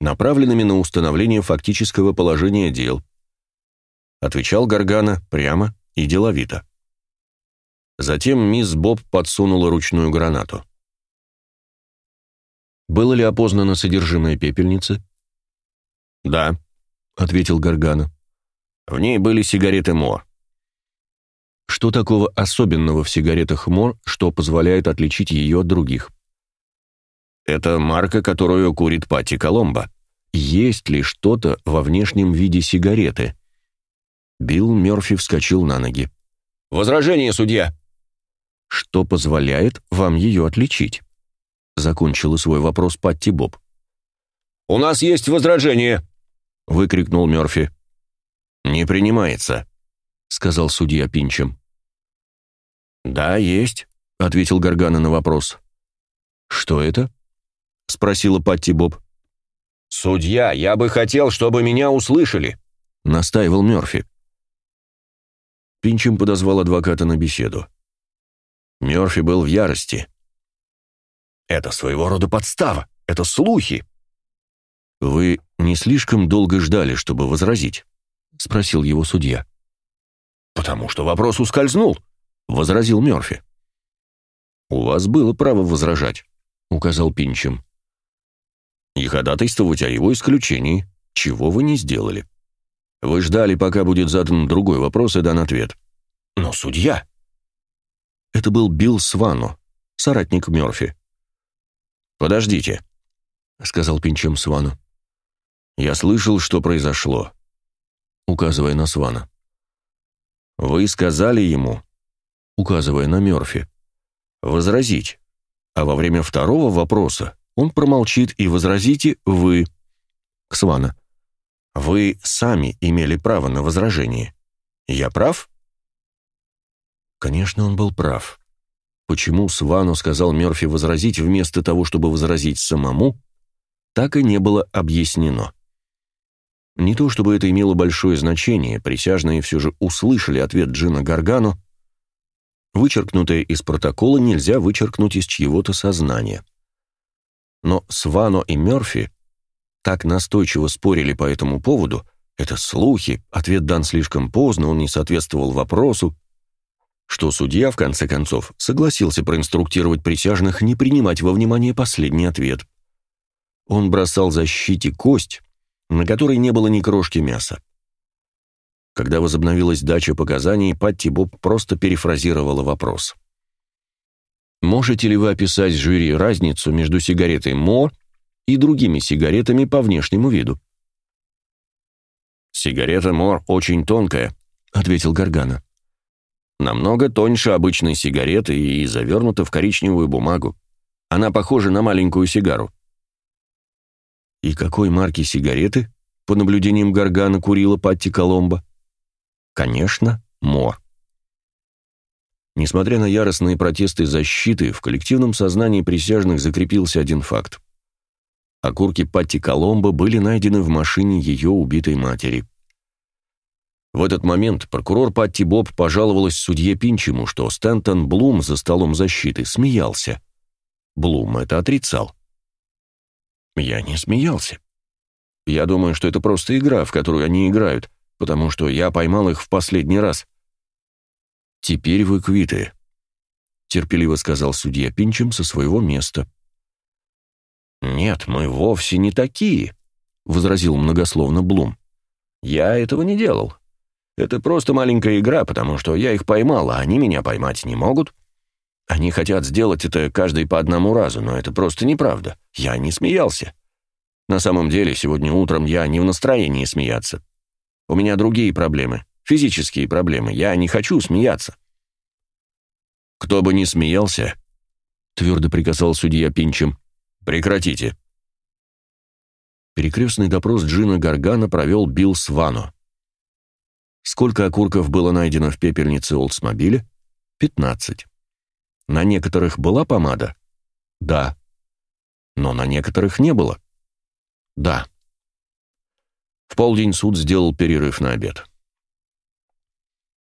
направленными на установление фактического положения дел. Отвечал Гаргана прямо и деловито. Затем мисс Боб подсунула ручную гранату. Было ли опознано содержимое пепельницы? Да, ответил Гаргана. В ней были сигареты Мо. Что такого особенного в сигаретах Мор, что позволяет отличить ее от других? Это марка, которую курит Пати Коломбо. Есть ли что-то во внешнем виде сигареты? Билл Мёрфи вскочил на ноги. Возражение, судья. Что позволяет вам ее отличить? Закончила свой вопрос Патти Боб. У нас есть возражение, выкрикнул Мёрфи. Не принимается. — сказал судья Пинчем. «Да, есть», — ответил Гаргана на вопрос. «Что это?» — спросила Патти Боб. «Судья, я бы хотел, чтобы меня услышали», — настаивал Мёрфи. Пинчем подозвал адвоката на беседу. Мёрфи был в ярости. «Это своего рода подстава, это слухи». «Вы не слишком долго ждали, чтобы возразить?» — спросил его судья. «Потому что вопрос ускользнул», — возразил Мёрфи. «У вас было право возражать», — указал Пинчем. «И ходатайствовать о его исключении, чего вы не сделали. Вы ждали, пока будет задан другой вопрос и дан ответ». «Но судья...» Это был Билл Свану, соратник Мёрфи. «Подождите», — сказал Пинчем Свану. «Я слышал, что произошло», указывая на Свана. «Вы сказали ему, указывая на Мёрфи, возразить, а во время второго вопроса он промолчит и возразите вы, к Свана. Вы сами имели право на возражение. Я прав?» Конечно, он был прав. Почему Свану сказал Мёрфи возразить вместо того, чтобы возразить самому, так и не было объяснено. Не то чтобы это имело большое значение, присяжные все же услышали ответ Джина Гаргану. Вычеркнутое из протокола нельзя вычеркнуть из чьего-то сознания. Но Свано и Мёрфи так настойчиво спорили по этому поводу, это слухи, ответ дан слишком поздно, он не соответствовал вопросу, что судья, в конце концов, согласился проинструктировать присяжных не принимать во внимание последний ответ. Он бросал защите кость, на которой не было ни крошки мяса. Когда возобновилась дача показаний, Патти Боб просто перефразировала вопрос. «Можете ли вы описать жюри разницу между сигаретой Мо и другими сигаретами по внешнему виду?» «Сигарета Мор очень тонкая», — ответил Гаргана. «Намного тоньше обычной сигареты и завернута в коричневую бумагу. Она похожа на маленькую сигару. И какой марки сигареты, по наблюдениям Гаргана, курила Патти Коломбо? Конечно, Мор. Несмотря на яростные протесты защиты, в коллективном сознании присяжных закрепился один факт. Окурки Патти Коломбо были найдены в машине ее убитой матери. В этот момент прокурор Патти Боб пожаловалась судье Пинчему, что Стэнтон Блум за столом защиты смеялся. Блум это отрицал. Я не смеялся. Я думаю, что это просто игра, в которую они играют, потому что я поймал их в последний раз. Теперь вы квиты, терпеливо сказал судья Пинчем со своего места. Нет, мы вовсе не такие, возразил многословно Блум. Я этого не делал. Это просто маленькая игра, потому что я их поймал, а они меня поймать не могут. Они хотят сделать это каждый по одному разу, но это просто неправда. Я не смеялся. На самом деле, сегодня утром я не в настроении смеяться. У меня другие проблемы, физические проблемы. Я не хочу смеяться. Кто бы ни смеялся, твердо приказал судья Пинчем, прекратите. Перекрестный допрос Джина Гаргана провел Билл Свано. Сколько окурков было найдено в пепельнице Олдсмобиля? Пятнадцать. На некоторых была помада? Да. Но на некоторых не было? Да. В полдень суд сделал перерыв на обед.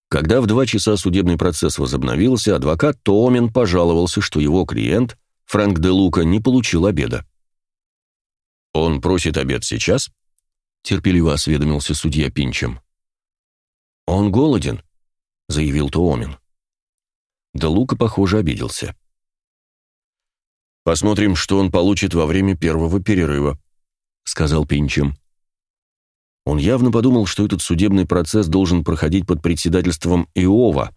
Когда в два часа судебный процесс возобновился, адвокат Томин пожаловался, что его клиент, Фрэнк де Лука, не получил обеда. «Он просит обед сейчас?» — терпеливо осведомился судья Пинчем. «Он голоден», — заявил Туомин. Да Лука, похоже, обиделся. «Посмотрим, что он получит во время первого перерыва», — сказал Пинчем. Он явно подумал, что этот судебный процесс должен проходить под председательством Иова,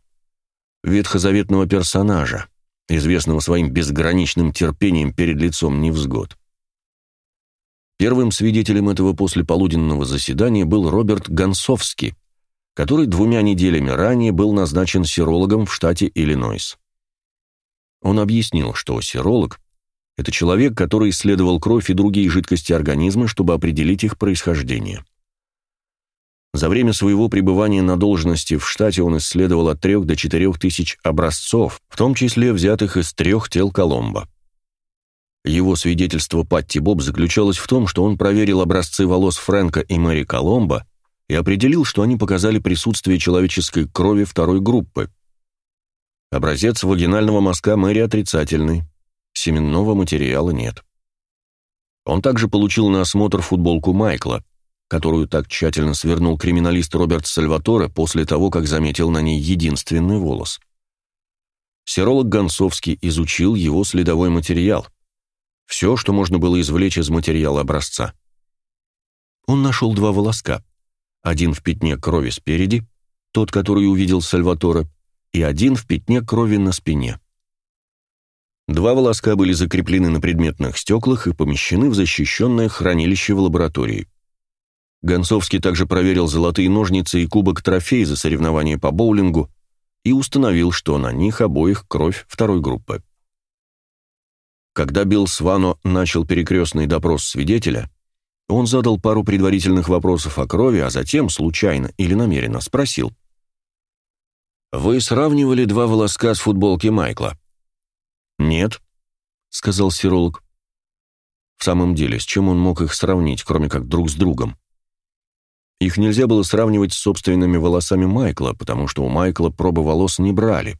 ветхозаветного персонажа, известного своим безграничным терпением перед лицом невзгод. Первым свидетелем этого послеполуденного заседания был Роберт Гонсовский, который двумя неделями ранее был назначен серологом в штате Иллинойс. Он объяснил, что серолог – это человек, который исследовал кровь и другие жидкости организма, чтобы определить их происхождение. За время своего пребывания на должности в штате он исследовал от 3 до 4 тысяч образцов, в том числе взятых из трех тел Коломбо. Его свидетельство Патти Боб заключалось в том, что он проверил образцы волос Фрэнка и Мэри Коломбо и определил, что они показали присутствие человеческой крови второй группы. Образец вагинального мазка Мэри отрицательный, семенного материала нет. Он также получил на осмотр футболку Майкла, которую так тщательно свернул криминалист Роберт Сальваторе после того, как заметил на ней единственный волос. Серолог Гонцовский изучил его следовой материал. Все, что можно было извлечь из материала образца. Он нашел два волоска. Один в пятне крови спереди, тот, который увидел Сальваторе, и один в пятне крови на спине. Два волоска были закреплены на предметных стеклах и помещены в защищенное хранилище в лаборатории. Гонцовский также проверил золотые ножницы и кубок трофей за соревнования по боулингу и установил, что на них обоих кровь второй группы. Когда Билл Свано начал перекрестный допрос свидетеля, он задал пару предварительных вопросов о крови, а затем, случайно или намеренно, спросил. «Вы сравнивали два волоска с футболки Майкла?» «Нет», — сказал сиролог. В самом деле, с чем он мог их сравнить, кроме как друг с другом? Их нельзя было сравнивать с собственными волосами Майкла, потому что у Майкла пробы волос не брали.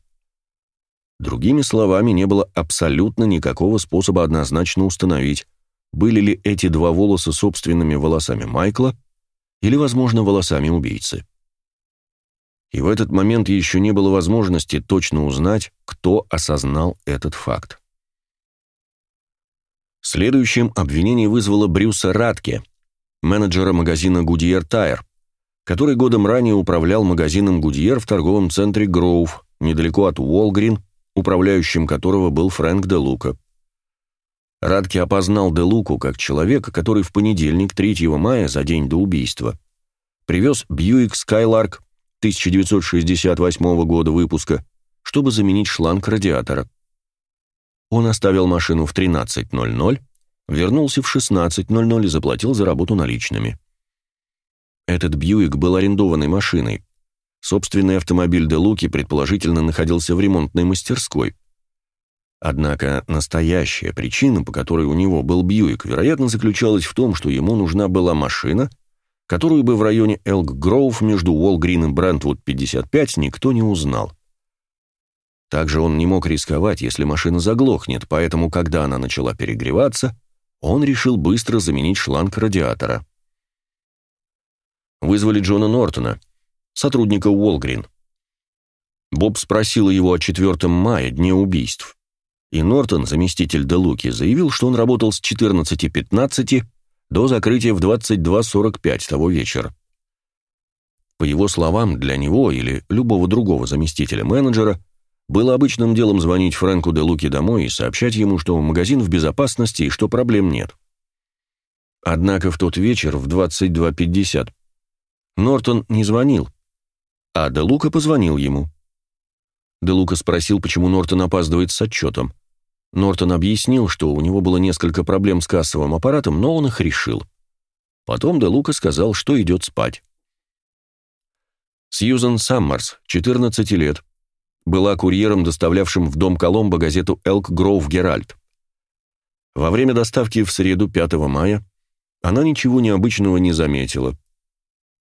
Другими словами, не было абсолютно никакого способа однозначно установить, были ли эти два волоса собственными волосами Майкла или, возможно, волосами убийцы. И в этот момент еще не было возможности точно узнать, кто осознал этот факт. Следующим обвинение вызвало Брюса Радке, менеджера магазина Goodyear Tire, который годом ранее управлял магазином Goodyear в торговом центре Гроув, недалеко от Уолгрин, управляющим которого был Фрэнк де Лука. Радке опознал де Луку как человека, который в понедельник, 3 мая, за день до убийства, привез Бьюик Скайларк 1968 года выпуска, чтобы заменить шланг радиатора. Он оставил машину в 13.00, вернулся в 16.00 и заплатил за работу наличными. Этот Бьюик был арендованной машиной. Собственный автомобиль де Луки предположительно находился в ремонтной мастерской. Однако настоящая причина, по которой у него был Бьюик, вероятно, заключалась в том, что ему нужна была машина, которую бы в районе Элк-Гроув между Уолгрин и Брентвуд-55 никто не узнал. Также он не мог рисковать, если машина заглохнет, поэтому, когда она начала перегреваться, он решил быстро заменить шланг радиатора. Вызвали Джона Нортона, сотрудника Уолгрин. Боб спросил его о 4 мая, дне убийств. И Нортон, заместитель Делуки, заявил, что он работал с 14.15 до закрытия в 22.45 того вечера. По его словам, для него или любого другого заместителя менеджера было обычным делом звонить Фрэнку де Луки домой и сообщать ему, что магазин в безопасности и что проблем нет. Однако в тот вечер в 22.50 Нортон не звонил, а де Лука позвонил ему. Де Лука спросил, почему Нортон опаздывает с отчетом. Нортон объяснил, что у него было несколько проблем с кассовым аппаратом, но он их решил. Потом Де Лука сказал, что идет спать. Сьюзан Саммерс, 14 лет, была курьером, доставлявшим в дом Коломбо газету «Элк Гроув Геральт». Во время доставки в среду 5 мая она ничего необычного не заметила.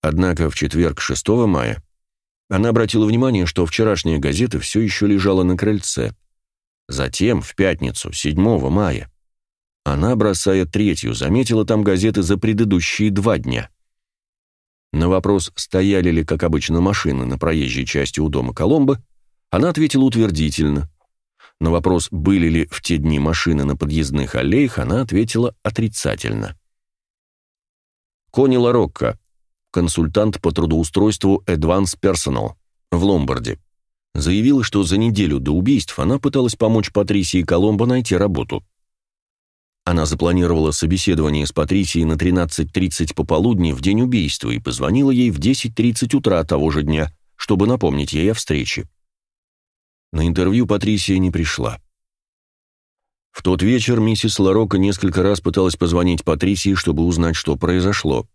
Однако в четверг 6 мая она обратила внимание, что вчерашняя газета все еще лежала на крыльце. Затем, в пятницу, 7 мая, она, бросая третью, заметила там газеты за предыдущие два дня. На вопрос, стояли ли, как обычно, машины на проезжей части у дома Коломбо, она ответила утвердительно. На вопрос, были ли в те дни машины на подъездных аллеях, она ответила отрицательно. Кони Ларокко, консультант по трудоустройству Advance Personal в Ломбарде, заявила, что за неделю до убийств она пыталась помочь Патрисии Коломбо найти работу. Она запланировала собеседование с Патрисией на 13.30 пополудни в день убийства и позвонила ей в 10.30 утра того же дня, чтобы напомнить ей о встрече. На интервью Патрисия не пришла. В тот вечер миссис Ларока несколько раз пыталась позвонить Патрисии, чтобы узнать, что произошло.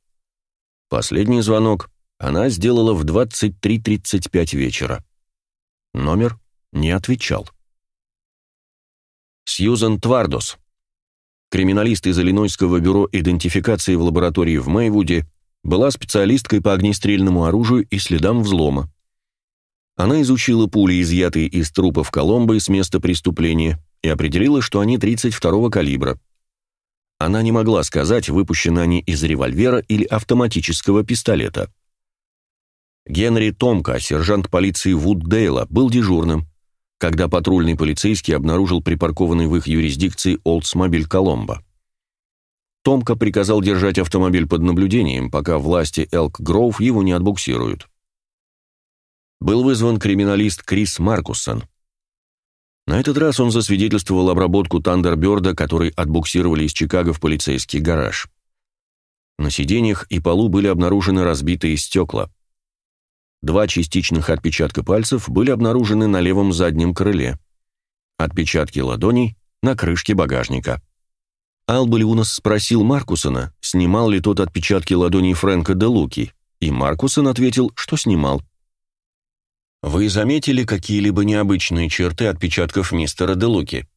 Последний звонок она сделала в 23.35 вечера. Номер не отвечал. Сьюзен Твардос, Криминалист из Иллинойского бюро идентификации в лаборатории в Мэйвуде была специалисткой по огнестрельному оружию и следам взлома. Она изучила пули, изъятые из трупов Коломбо с места преступления, и определила, что они 32-го калибра. Она не могла сказать, выпущены они из револьвера или автоматического пистолета. Генри Томка, сержант полиции Вуддейла, был дежурным, когда патрульный полицейский обнаружил припаркованный в их юрисдикции Олдсмобиль Коломбо. Томка приказал держать автомобиль под наблюдением, пока власти Элк Гроув его не отбуксируют. Был вызван криминалист Крис Маркуссон. На этот раз он засвидетельствовал обработку Тандерберда, который отбуксировали из Чикаго в полицейский гараж. На сиденьях и полу были обнаружены разбитые стекла. Два частичных отпечатка пальцев были обнаружены на левом заднем крыле. Отпечатки ладоней на крышке багажника. Албалиунас спросил Маркусона, снимал ли тот отпечатки ладоней Фрэнка де Луки, и Маркусон ответил, что снимал. «Вы заметили какие-либо необычные черты отпечатков мистера де Луки?»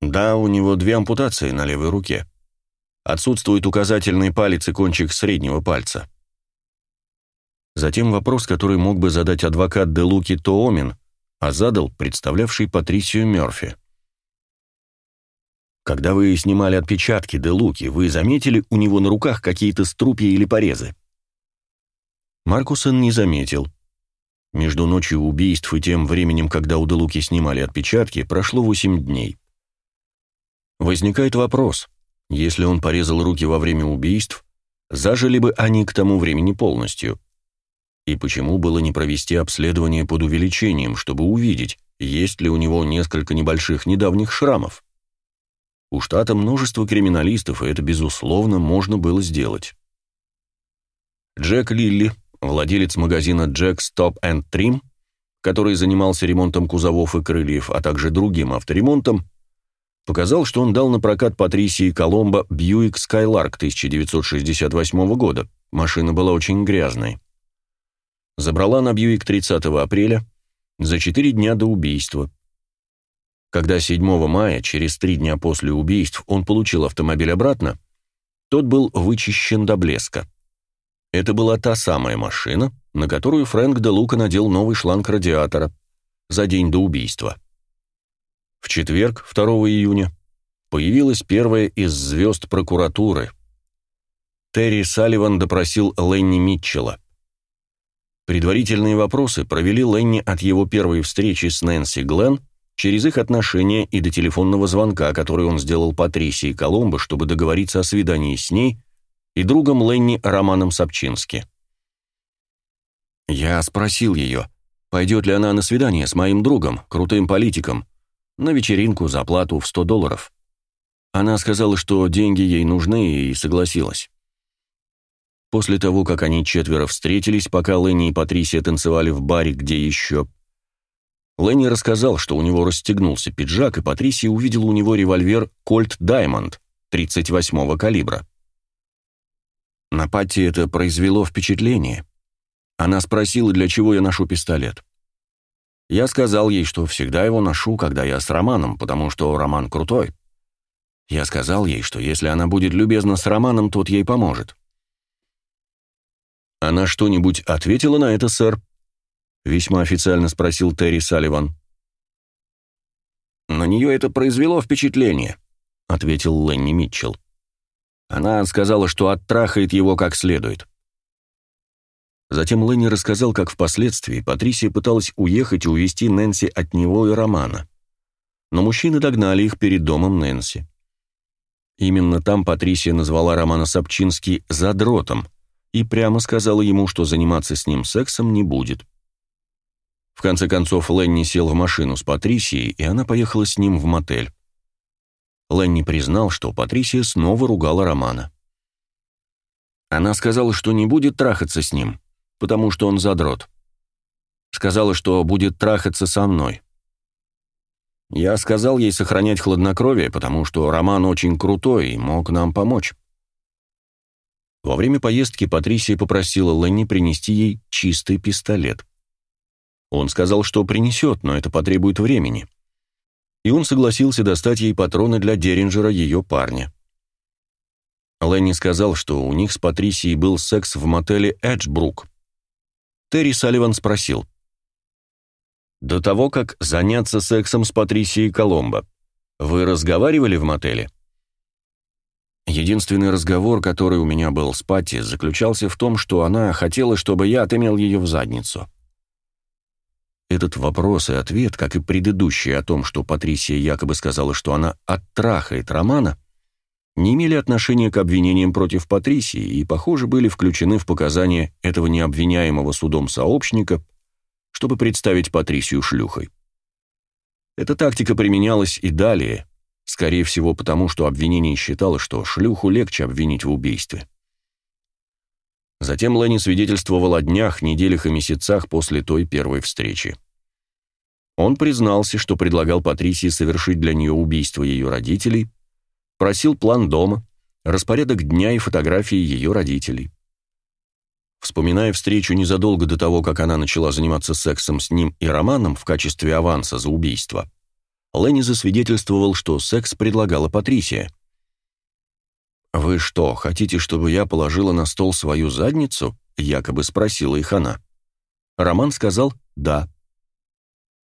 «Да, у него две ампутации на левой руке. Отсутствует указательный палец и кончик среднего пальца. Затем вопрос, который мог бы задать адвокат Де Луки Тоомин, а задал представлявший Патрисию Мёрфи. Когда вы снимали отпечатки Де Луки, вы заметили у него на руках какие-то струпья или порезы? Маркусон не заметил. Между ночью убийств и тем временем, когда у Де Луки снимали отпечатки, прошло 8 дней. Возникает вопрос, если он порезал руки во время убийств, зажили бы они к тому времени полностью – и почему было не провести обследование под увеличением, чтобы увидеть, есть ли у него несколько небольших недавних шрамов? У штата множество криминалистов, и это, безусловно, можно было сделать. Джек Лилли, владелец магазина Jack Stop and Trim, который занимался ремонтом кузовов и крыльев, а также другим авторемонтом, показал, что он дал на прокат Патрисии Коломбо Бьюик Skylark 1968 года. Машина была очень грязной забрала на Бьюик 30 апреля, за четыре дня до убийства. Когда 7 мая, через три дня после убийств, он получил автомобиль обратно, тот был вычищен до блеска. Это была та самая машина, на которую Фрэнк де Лука надел новый шланг радиатора за день до убийства. В четверг, 2 июня, появилась первая из звезд прокуратуры. Терри Салливан допросил Ленни Митчелла. Предварительные вопросы провели Ленни от его первой встречи с Нэнси Глен через их отношения и до телефонного звонка, который он сделал Патрисии Коломбо, чтобы договориться о свидании с ней и другом Ленни Романом Сапчински. Я спросил ее, пойдет ли она на свидание с моим другом, крутым политиком, на вечеринку за плату в 100 долларов. Она сказала, что деньги ей нужны, и согласилась. После того, как они четверо встретились, пока Ленни и Патрисия танцевали в баре где еще, Ленни рассказал, что у него расстегнулся пиджак, и Патрисия увидела у него револьвер Colt Diamond 38-го калибра. На Патти это произвело впечатление. Она спросила, для чего я ношу пистолет. Я сказал ей, что всегда его ношу, когда я с Романом, потому что Роман крутой. Я сказал ей, что если она будет любезна с Романом, тот ей поможет. «Она что-нибудь ответила на это, сэр?» — весьма официально спросил Терри Салливан. «На нее это произвело впечатление», — ответил Ленни Митчелл. Она сказала, что оттрахает его как следует. Затем Ленни рассказал, как впоследствии Патрисия пыталась уехать и увезти Нэнси от него и Романа. Но мужчины догнали их перед домом Нэнси. Именно там Патрисия назвала Романа Сапчинский «задротом», и прямо сказала ему, что заниматься с ним сексом не будет. В конце концов, Ленни сел в машину с Патрисией, и она поехала с ним в мотель. Ленни признал, что Патрисия снова ругала Романа. Она сказала, что не будет трахаться с ним, потому что он задрот. Сказала, что будет трахаться со мной. Я сказал ей сохранять хладнокровие, потому что Роман очень крутой и мог нам помочь. Во время поездки Патрисия попросила Ленни принести ей чистый пистолет. Он сказал, что принесет, но это потребует времени. И он согласился достать ей патроны для Деринджера ее парня. Ленни сказал, что у них с Патрисией был секс в мотеле Эджбрук. Терри Салливан спросил. «До того, как заняться сексом с Патрисией Коломбо, вы разговаривали в мотеле?» Единственный разговор, который у меня был с Патти, заключался в том, что она хотела, чтобы я отымел ее в задницу. Этот вопрос и ответ, как и предыдущий о том, что Патрисия якобы сказала, что она оттрахает Романа, не имели отношения к обвинениям против Патрисии и, похоже, были включены в показания этого необвиняемого судом сообщника, чтобы представить Патрисию шлюхой. Эта тактика применялась и далее, скорее всего потому, что обвинение считало, что шлюху легче обвинить в убийстве. Затем Ленни свидетельствовал о днях, неделях и месяцах после той первой встречи. Он признался, что предлагал Патрисии совершить для нее убийство ее родителей, просил план дома, распорядок дня и фотографии ее родителей. Вспоминая встречу незадолго до того, как она начала заниматься сексом с ним и Романом в качестве аванса за убийство, Ленни засвидетельствовал, что секс предлагала Патрисия. «Вы что, хотите, чтобы я положила на стол свою задницу?» — якобы спросила их она. Роман сказал «да».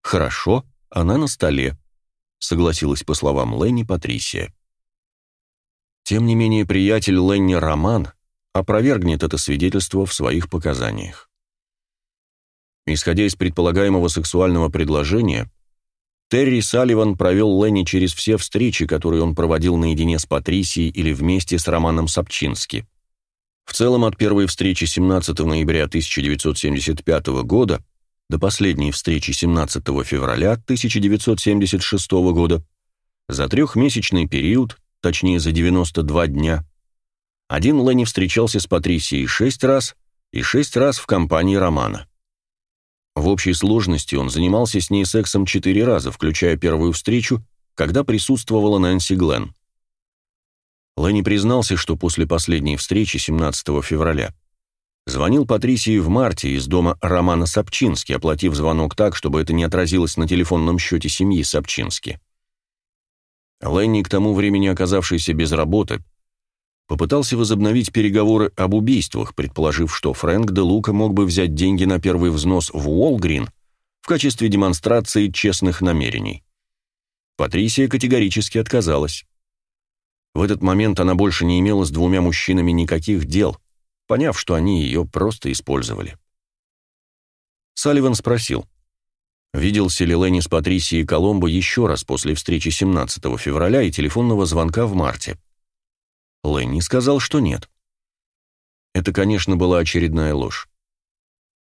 «Хорошо, она на столе», — согласилась по словам Ленни Патрисия. Тем не менее, приятель Ленни Роман опровергнет это свидетельство в своих показаниях. Исходя из предполагаемого сексуального предложения, Терри Салливан провел Ленни через все встречи, которые он проводил наедине с Патрисией или вместе с Романом Сапчински. В целом от первой встречи 17 ноября 1975 года до последней встречи 17 февраля 1976 года за трехмесячный период, точнее за 92 дня, один Ленни встречался с Патрисией шесть раз и шесть раз в компании Романа. В общей сложности он занимался с ней сексом четыре раза, включая первую встречу, когда присутствовала Нэнси Глен. Ленни признался, что после последней встречи 17 февраля звонил Патрисии в марте из дома Романа Сапчински, оплатив звонок так, чтобы это не отразилось на телефонном счете семьи Сапчински. Ленни, к тому времени оказавшийся без работы, попытался возобновить переговоры об убийствах, предположив, что Фрэнк де Лука мог бы взять деньги на первый взнос в Уолгрин в качестве демонстрации честных намерений. Патрисия категорически отказалась. В этот момент она больше не имела с двумя мужчинами никаких дел, поняв, что они ее просто использовали. Салливан спросил, виделся ли Ленни с Патрисией Коломбо еще раз после встречи 17 февраля и телефонного звонка в марте. Ленни сказал, что нет. Это, конечно, была очередная ложь.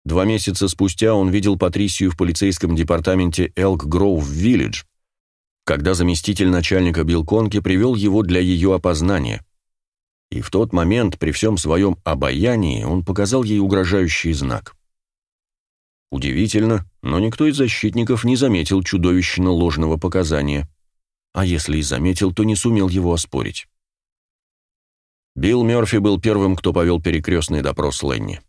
Два месяца спустя он видел Патрисию в полицейском департаменте Элк Гроув Виллидж, когда заместитель начальника Билл Конки привел его для ее опознания. И в тот момент, при всем своем обаянии, он показал ей угрожающий знак. Удивительно, но никто из защитников не заметил чудовищно ложного показания. А если и заметил, то не сумел его оспорить. Билл Мёрфи был первым, кто повел перекрестный допрос Ленни.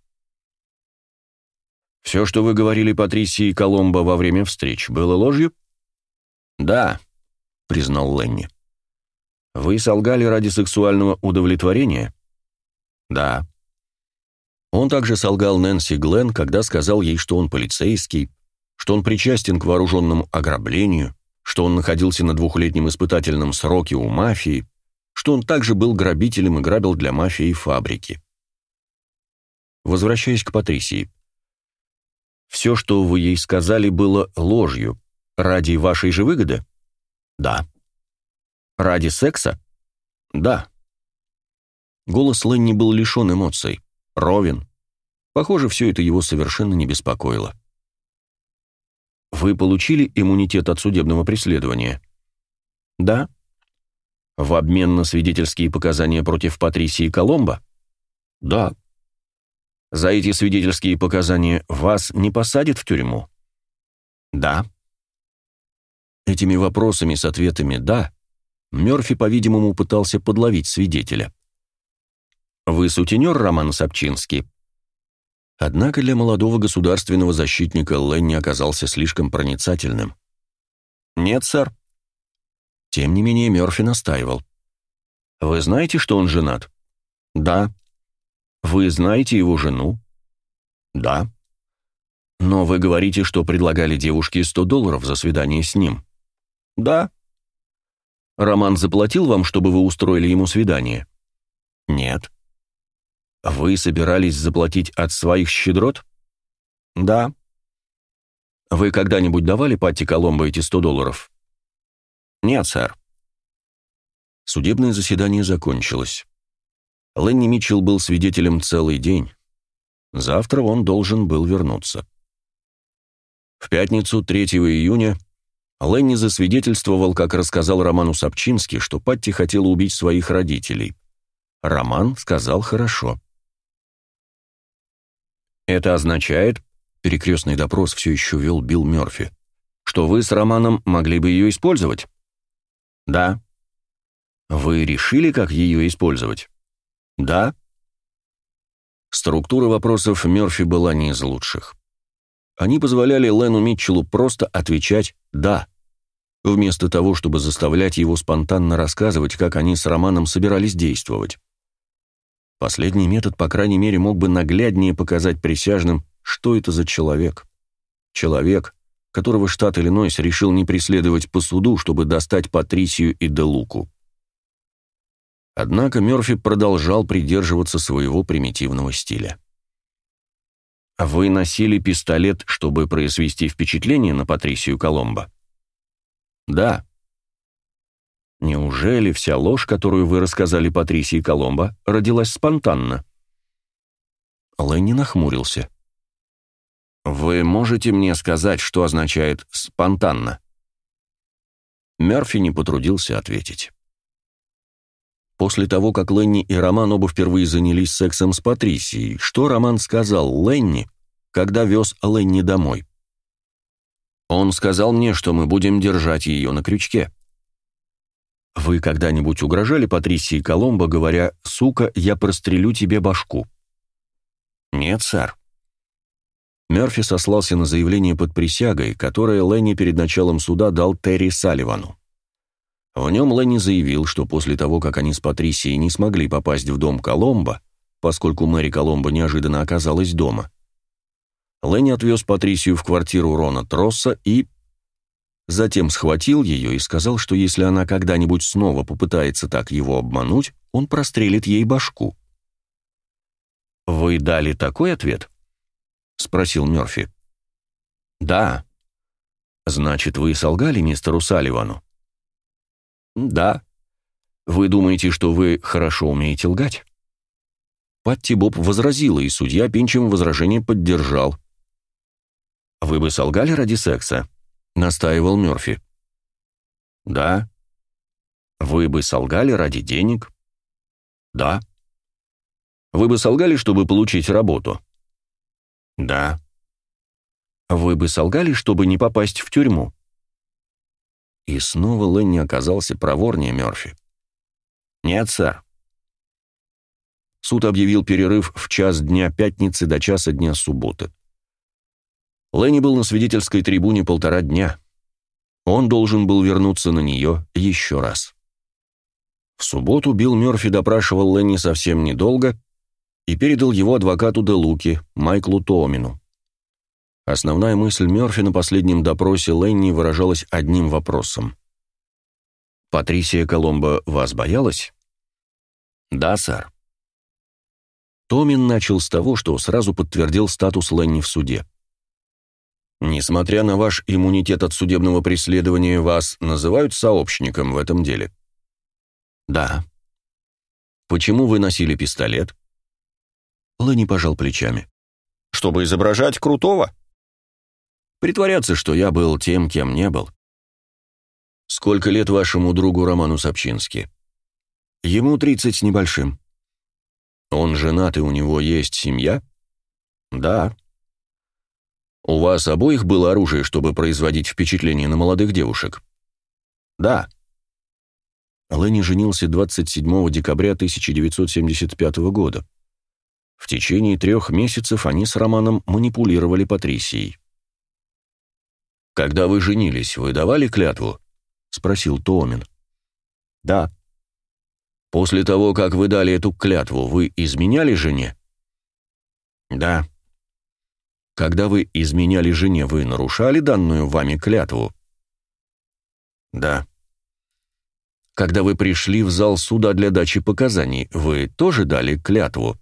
«Все, что вы говорили Патрисии Коломбо во время встреч, было ложью?» «Да», — признал Ленни. «Вы солгали ради сексуального удовлетворения?» «Да». Он также солгал Нэнси Глен, когда сказал ей, что он полицейский, что он причастен к вооруженному ограблению, что он находился на двухлетнем испытательном сроке у мафии, что он также был грабителем и грабил для мафии фабрики. Возвращаясь к Патрисии. Все, что вы ей сказали, было ложью. Ради вашей же выгоды? Да. Ради секса? Да. Голос Ленни был лишен эмоций, ровен. Похоже, все это его совершенно не беспокоило. Вы получили иммунитет от судебного преследования? Да. В обмен на свидетельские показания против Патрисии Коломбо? Да. За эти свидетельские показания вас не посадят в тюрьму? Да. Этими вопросами с ответами «да» Мёрфи, по-видимому, пытался подловить свидетеля. «Вы сутенер, Роман Сапчинский?» Однако для молодого государственного защитника Ленни оказался слишком проницательным. «Нет, сэр», Тем не менее Мёрфи настаивал. «Вы знаете, что он женат?» «Да». «Вы знаете его жену?» «Да». «Но вы говорите, что предлагали девушке 100 долларов за свидание с ним?» «Да». «Роман заплатил вам, чтобы вы устроили ему свидание?» «Нет». «Вы собирались заплатить от своих щедрот?» «Да». «Вы когда-нибудь давали Патти Коломбо эти 100 долларов?» «Нет, сэр». Судебное заседание закончилось. Ленни Митчелл был свидетелем целый день. Завтра он должен был вернуться. В пятницу, 3 июня, Ленни засвидетельствовал, как рассказал Роману Сапчински, что Патти хотела убить своих родителей. Роман сказал «хорошо». «Это означает, — перекрестный допрос все еще вел Билл Мёрфи, — что вы с Романом могли бы ее использовать?» «Да». «Вы решили, как ее использовать?» «Да». Структура вопросов Мёрфи была не из лучших. Они позволяли Лену Митчеллу просто отвечать «да», вместо того, чтобы заставлять его спонтанно рассказывать, как они с Романом собирались действовать. Последний метод, по крайней мере, мог бы нагляднее показать присяжным, что это за человек. Человек, которого штат Иллинойс решил не преследовать по суду, чтобы достать Патрисию и Делуку. Однако Мёрфи продолжал придерживаться своего примитивного стиля. «Вы носили пистолет, чтобы произвести впечатление на Патрисию Коломбо?» «Да». «Неужели вся ложь, которую вы рассказали Патрисии Коломбо, родилась спонтанно?» Ленни нахмурился. «Вы можете мне сказать, что означает «спонтанно»?» Мерфи не потрудился ответить. После того, как Ленни и Роман оба впервые занялись сексом с Патрисией, что Роман сказал Ленни, когда вез Ленни домой? Он сказал мне, что мы будем держать ее на крючке. Вы когда-нибудь угрожали Патрисии Коломбо, говоря «Сука, я прострелю тебе башку»? Нет, сэр. Мерфи сослался на заявление под присягой, которое Ленни перед началом суда дал Терри Салливану. В нем Ленни заявил, что после того, как они с Патрисией не смогли попасть в дом Коломбо, поскольку Мэри Коломбо неожиданно оказалась дома, Ленни отвез Патрисию в квартиру Рона Тросса и... Затем схватил ее и сказал, что если она когда-нибудь снова попытается так его обмануть, он прострелит ей башку. «Вы дали такой ответ?» — спросил Мёрфи. «Да». «Значит, вы солгали мистеру Салливану?» «Да». «Вы думаете, что вы хорошо умеете лгать?» Патти Боб возразила, и судья Пинчем возражение поддержал. «Вы бы солгали ради секса?» — настаивал Мёрфи. «Да». «Вы бы солгали ради денег?» «Да». «Вы бы солгали, чтобы получить работу?» «Да». «Вы бы солгали, чтобы не попасть в тюрьму?» И снова Ленни оказался проворнее Мёрфи. «Нет, сэр». Суд объявил перерыв в час дня пятницы до часа дня субботы. Ленни был на свидетельской трибуне полтора дня. Он должен был вернуться на нее еще раз. В субботу Билл Мёрфи допрашивал Ленни совсем недолго и передал его адвокату Де Луки, Майклу Томину. Основная мысль Мёрфи на последнем допросе Ленни выражалась одним вопросом. «Патрисия Коломбо вас боялась?» «Да, сэр». Томин начал с того, что сразу подтвердил статус Ленни в суде. «Несмотря на ваш иммунитет от судебного преследования, вас называют сообщником в этом деле?» «Да». «Почему вы носили пистолет?» Ленни пожал плечами. «Чтобы изображать крутого?» Притворяться, что я был тем, кем не был. Сколько лет вашему другу Роману Сапчински? Ему 30 с небольшим. Он женат, и у него есть семья? Да. У вас обоих было оружие, чтобы производить впечатление на молодых девушек? Да. Ленни женился 27 декабря 1975 года. В течение трех месяцев они с Романом манипулировали Патрисией. «Когда вы женились, вы давали клятву?» — спросил Томин. Да. После того, как вы дали эту клятву, вы изменяли жене? Да. Когда вы изменяли жене, вы нарушали данную вами клятву? Да. Когда вы пришли в зал суда для дачи показаний, вы тоже дали клятву?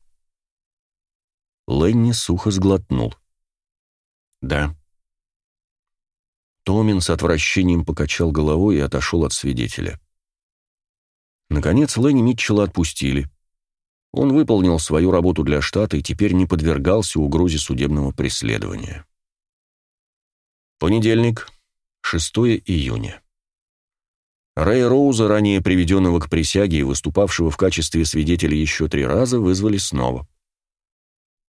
Ленни сухо сглотнул. Да. Томин с отвращением покачал головой и отошел от свидетеля. Наконец Ленни Митчелла отпустили. Он выполнил свою работу для штата и теперь не подвергался угрозе судебного преследования. Понедельник, 6 июня. Рэй Роуза, ранее приведенного к присяге и выступавшего в качестве свидетеля еще три раза, вызвали снова.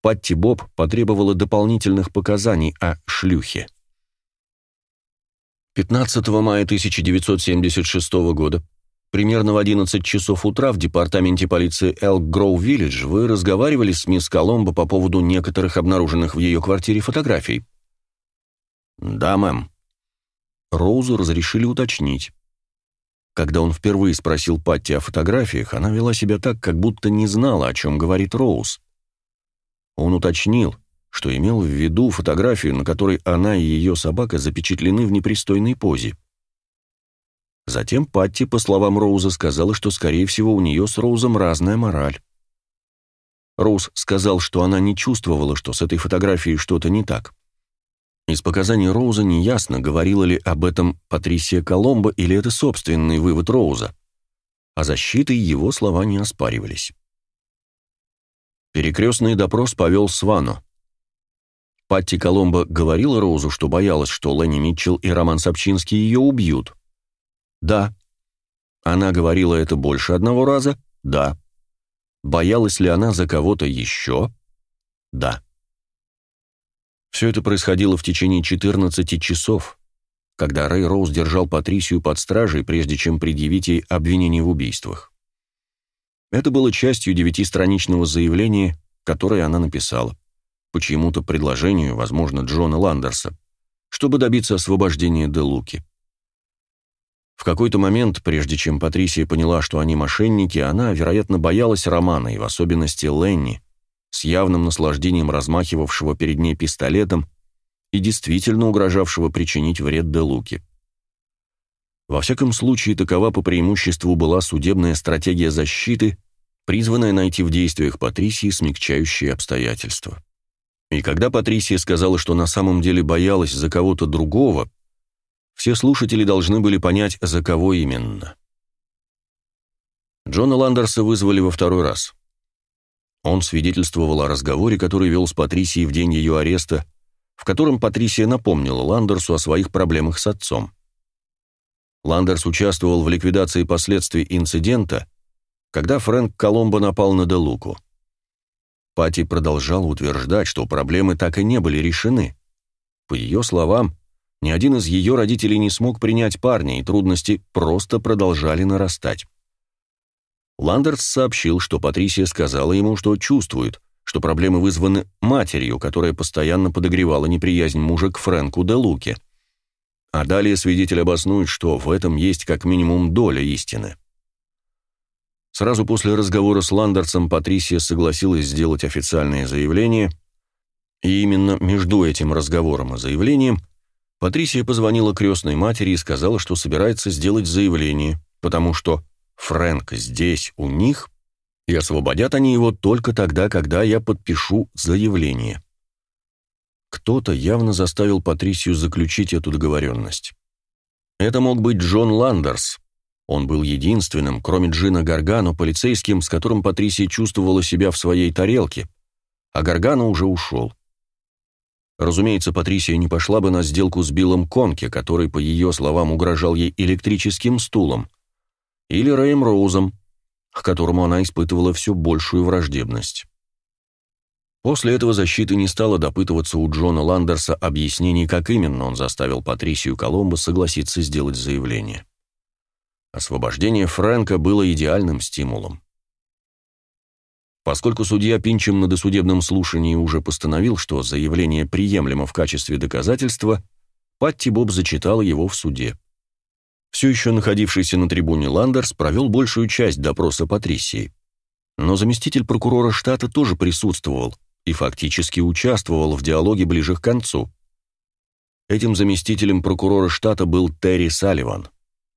Патти Боб потребовала дополнительных показаний о шлюхе. 15 мая 1976 года, примерно в 11 часов утра в департаменте полиции Elk Grove Village вы разговаривали с мисс Коломбо по поводу некоторых обнаруженных в ее квартире фотографий. Да, мэм. Роузу разрешили уточнить. Когда он впервые спросил Патти о фотографиях, она вела себя так, как будто не знала, о чем говорит Роуз. Он уточнил, что имел в виду фотографию, на которой она и ее собака запечатлены в непристойной позе. Затем Патти, по словам Роуза, сказала, что, скорее всего, у нее с Роузом разная мораль. Роуз сказал, что она не чувствовала, что с этой фотографией что-то не так. Из показаний Роуза неясно, говорила ли об этом Патрисия Коломбо или это собственный вывод Роуза. А защитой его слова не оспаривались. Перекрестный допрос повел Свану. Патти Коломбо говорила Роузу, что боялась, что Ленни Митчелл и Роман Сапчинский ее убьют. Да. Она говорила это больше одного раза? Да. Боялась ли она за кого-то еще? Да. Все это происходило в течение 14 часов, когда Рэй Роуз держал Патрисию под стражей, прежде чем предъявить ей обвинение в убийствах. Это было частью девятистраничного заявления, которое она написала по чьему-то предложению, возможно, Джона Ландерса, чтобы добиться освобождения Де Луки. В какой-то момент, прежде чем Патрисия поняла, что они мошенники, она, вероятно, боялась Романа, и в особенности Ленни, с явным наслаждением размахивавшего перед ней пистолетом и действительно угрожавшего причинить вред Де Луки. Во всяком случае, такова по преимуществу была судебная стратегия защиты, призванная найти в действиях Патрисии смягчающие обстоятельства. И когда Патрисия сказала, что на самом деле боялась за кого-то другого, все слушатели должны были понять, за кого именно. Джона Ландерса вызвали во второй раз. Он свидетельствовал о разговоре, который вел с Патрисией в день ее ареста, в котором Патрисия напомнила Ландерсу о своих проблемах с отцом. Ландерс участвовал в ликвидации последствий инцидента, когда Фрэнк Коломбо напал на Делуку. Пати продолжала утверждать, что проблемы так и не были решены. По ее словам, ни один из ее родителей не смог принять парня, и трудности просто продолжали нарастать. Ландерс сообщил, что Патрисия сказала ему, что чувствует, что проблемы вызваны матерью, которая постоянно подогревала неприязнь мужа к Фрэнку де Луке. А далее свидетель обоснует, что в этом есть как минимум доля истины. Сразу после разговора с Ландерсом Патрисия согласилась сделать официальное заявление, и именно между этим разговором и заявлением Патрисия позвонила крестной матери и сказала, что собирается сделать заявление, потому что Фрэнк здесь, у них, и освободят они его только тогда, когда я подпишу заявление. Кто-то явно заставил Патрисию заключить эту договоренность. Это мог быть Джон Ландерс, он был единственным, кроме Джина Гаргано, полицейским, с которым Патрисия чувствовала себя в своей тарелке, а Гаргано уже ушел. Разумеется, Патрисия не пошла бы на сделку с Биллом Конке, который, по ее словам, угрожал ей электрическим стулом, или Рэем Роузом, к которому она испытывала все большую враждебность. После этого защита не стала допытываться у Джона Ландерса объяснений, как именно он заставил Патрисию Коломбо согласиться сделать заявление. Освобождение Фрэнка было идеальным стимулом. Поскольку судья Пинчем на досудебном слушании уже постановил, что заявление приемлемо в качестве доказательства, Патти Боб зачитала его в суде. Все еще находившийся на трибуне Ландерс провел большую часть допроса Патрисии. Но заместитель прокурора штата тоже присутствовал и фактически участвовал в диалоге ближе к концу. Этим заместителем прокурора штата был Терри Салливан.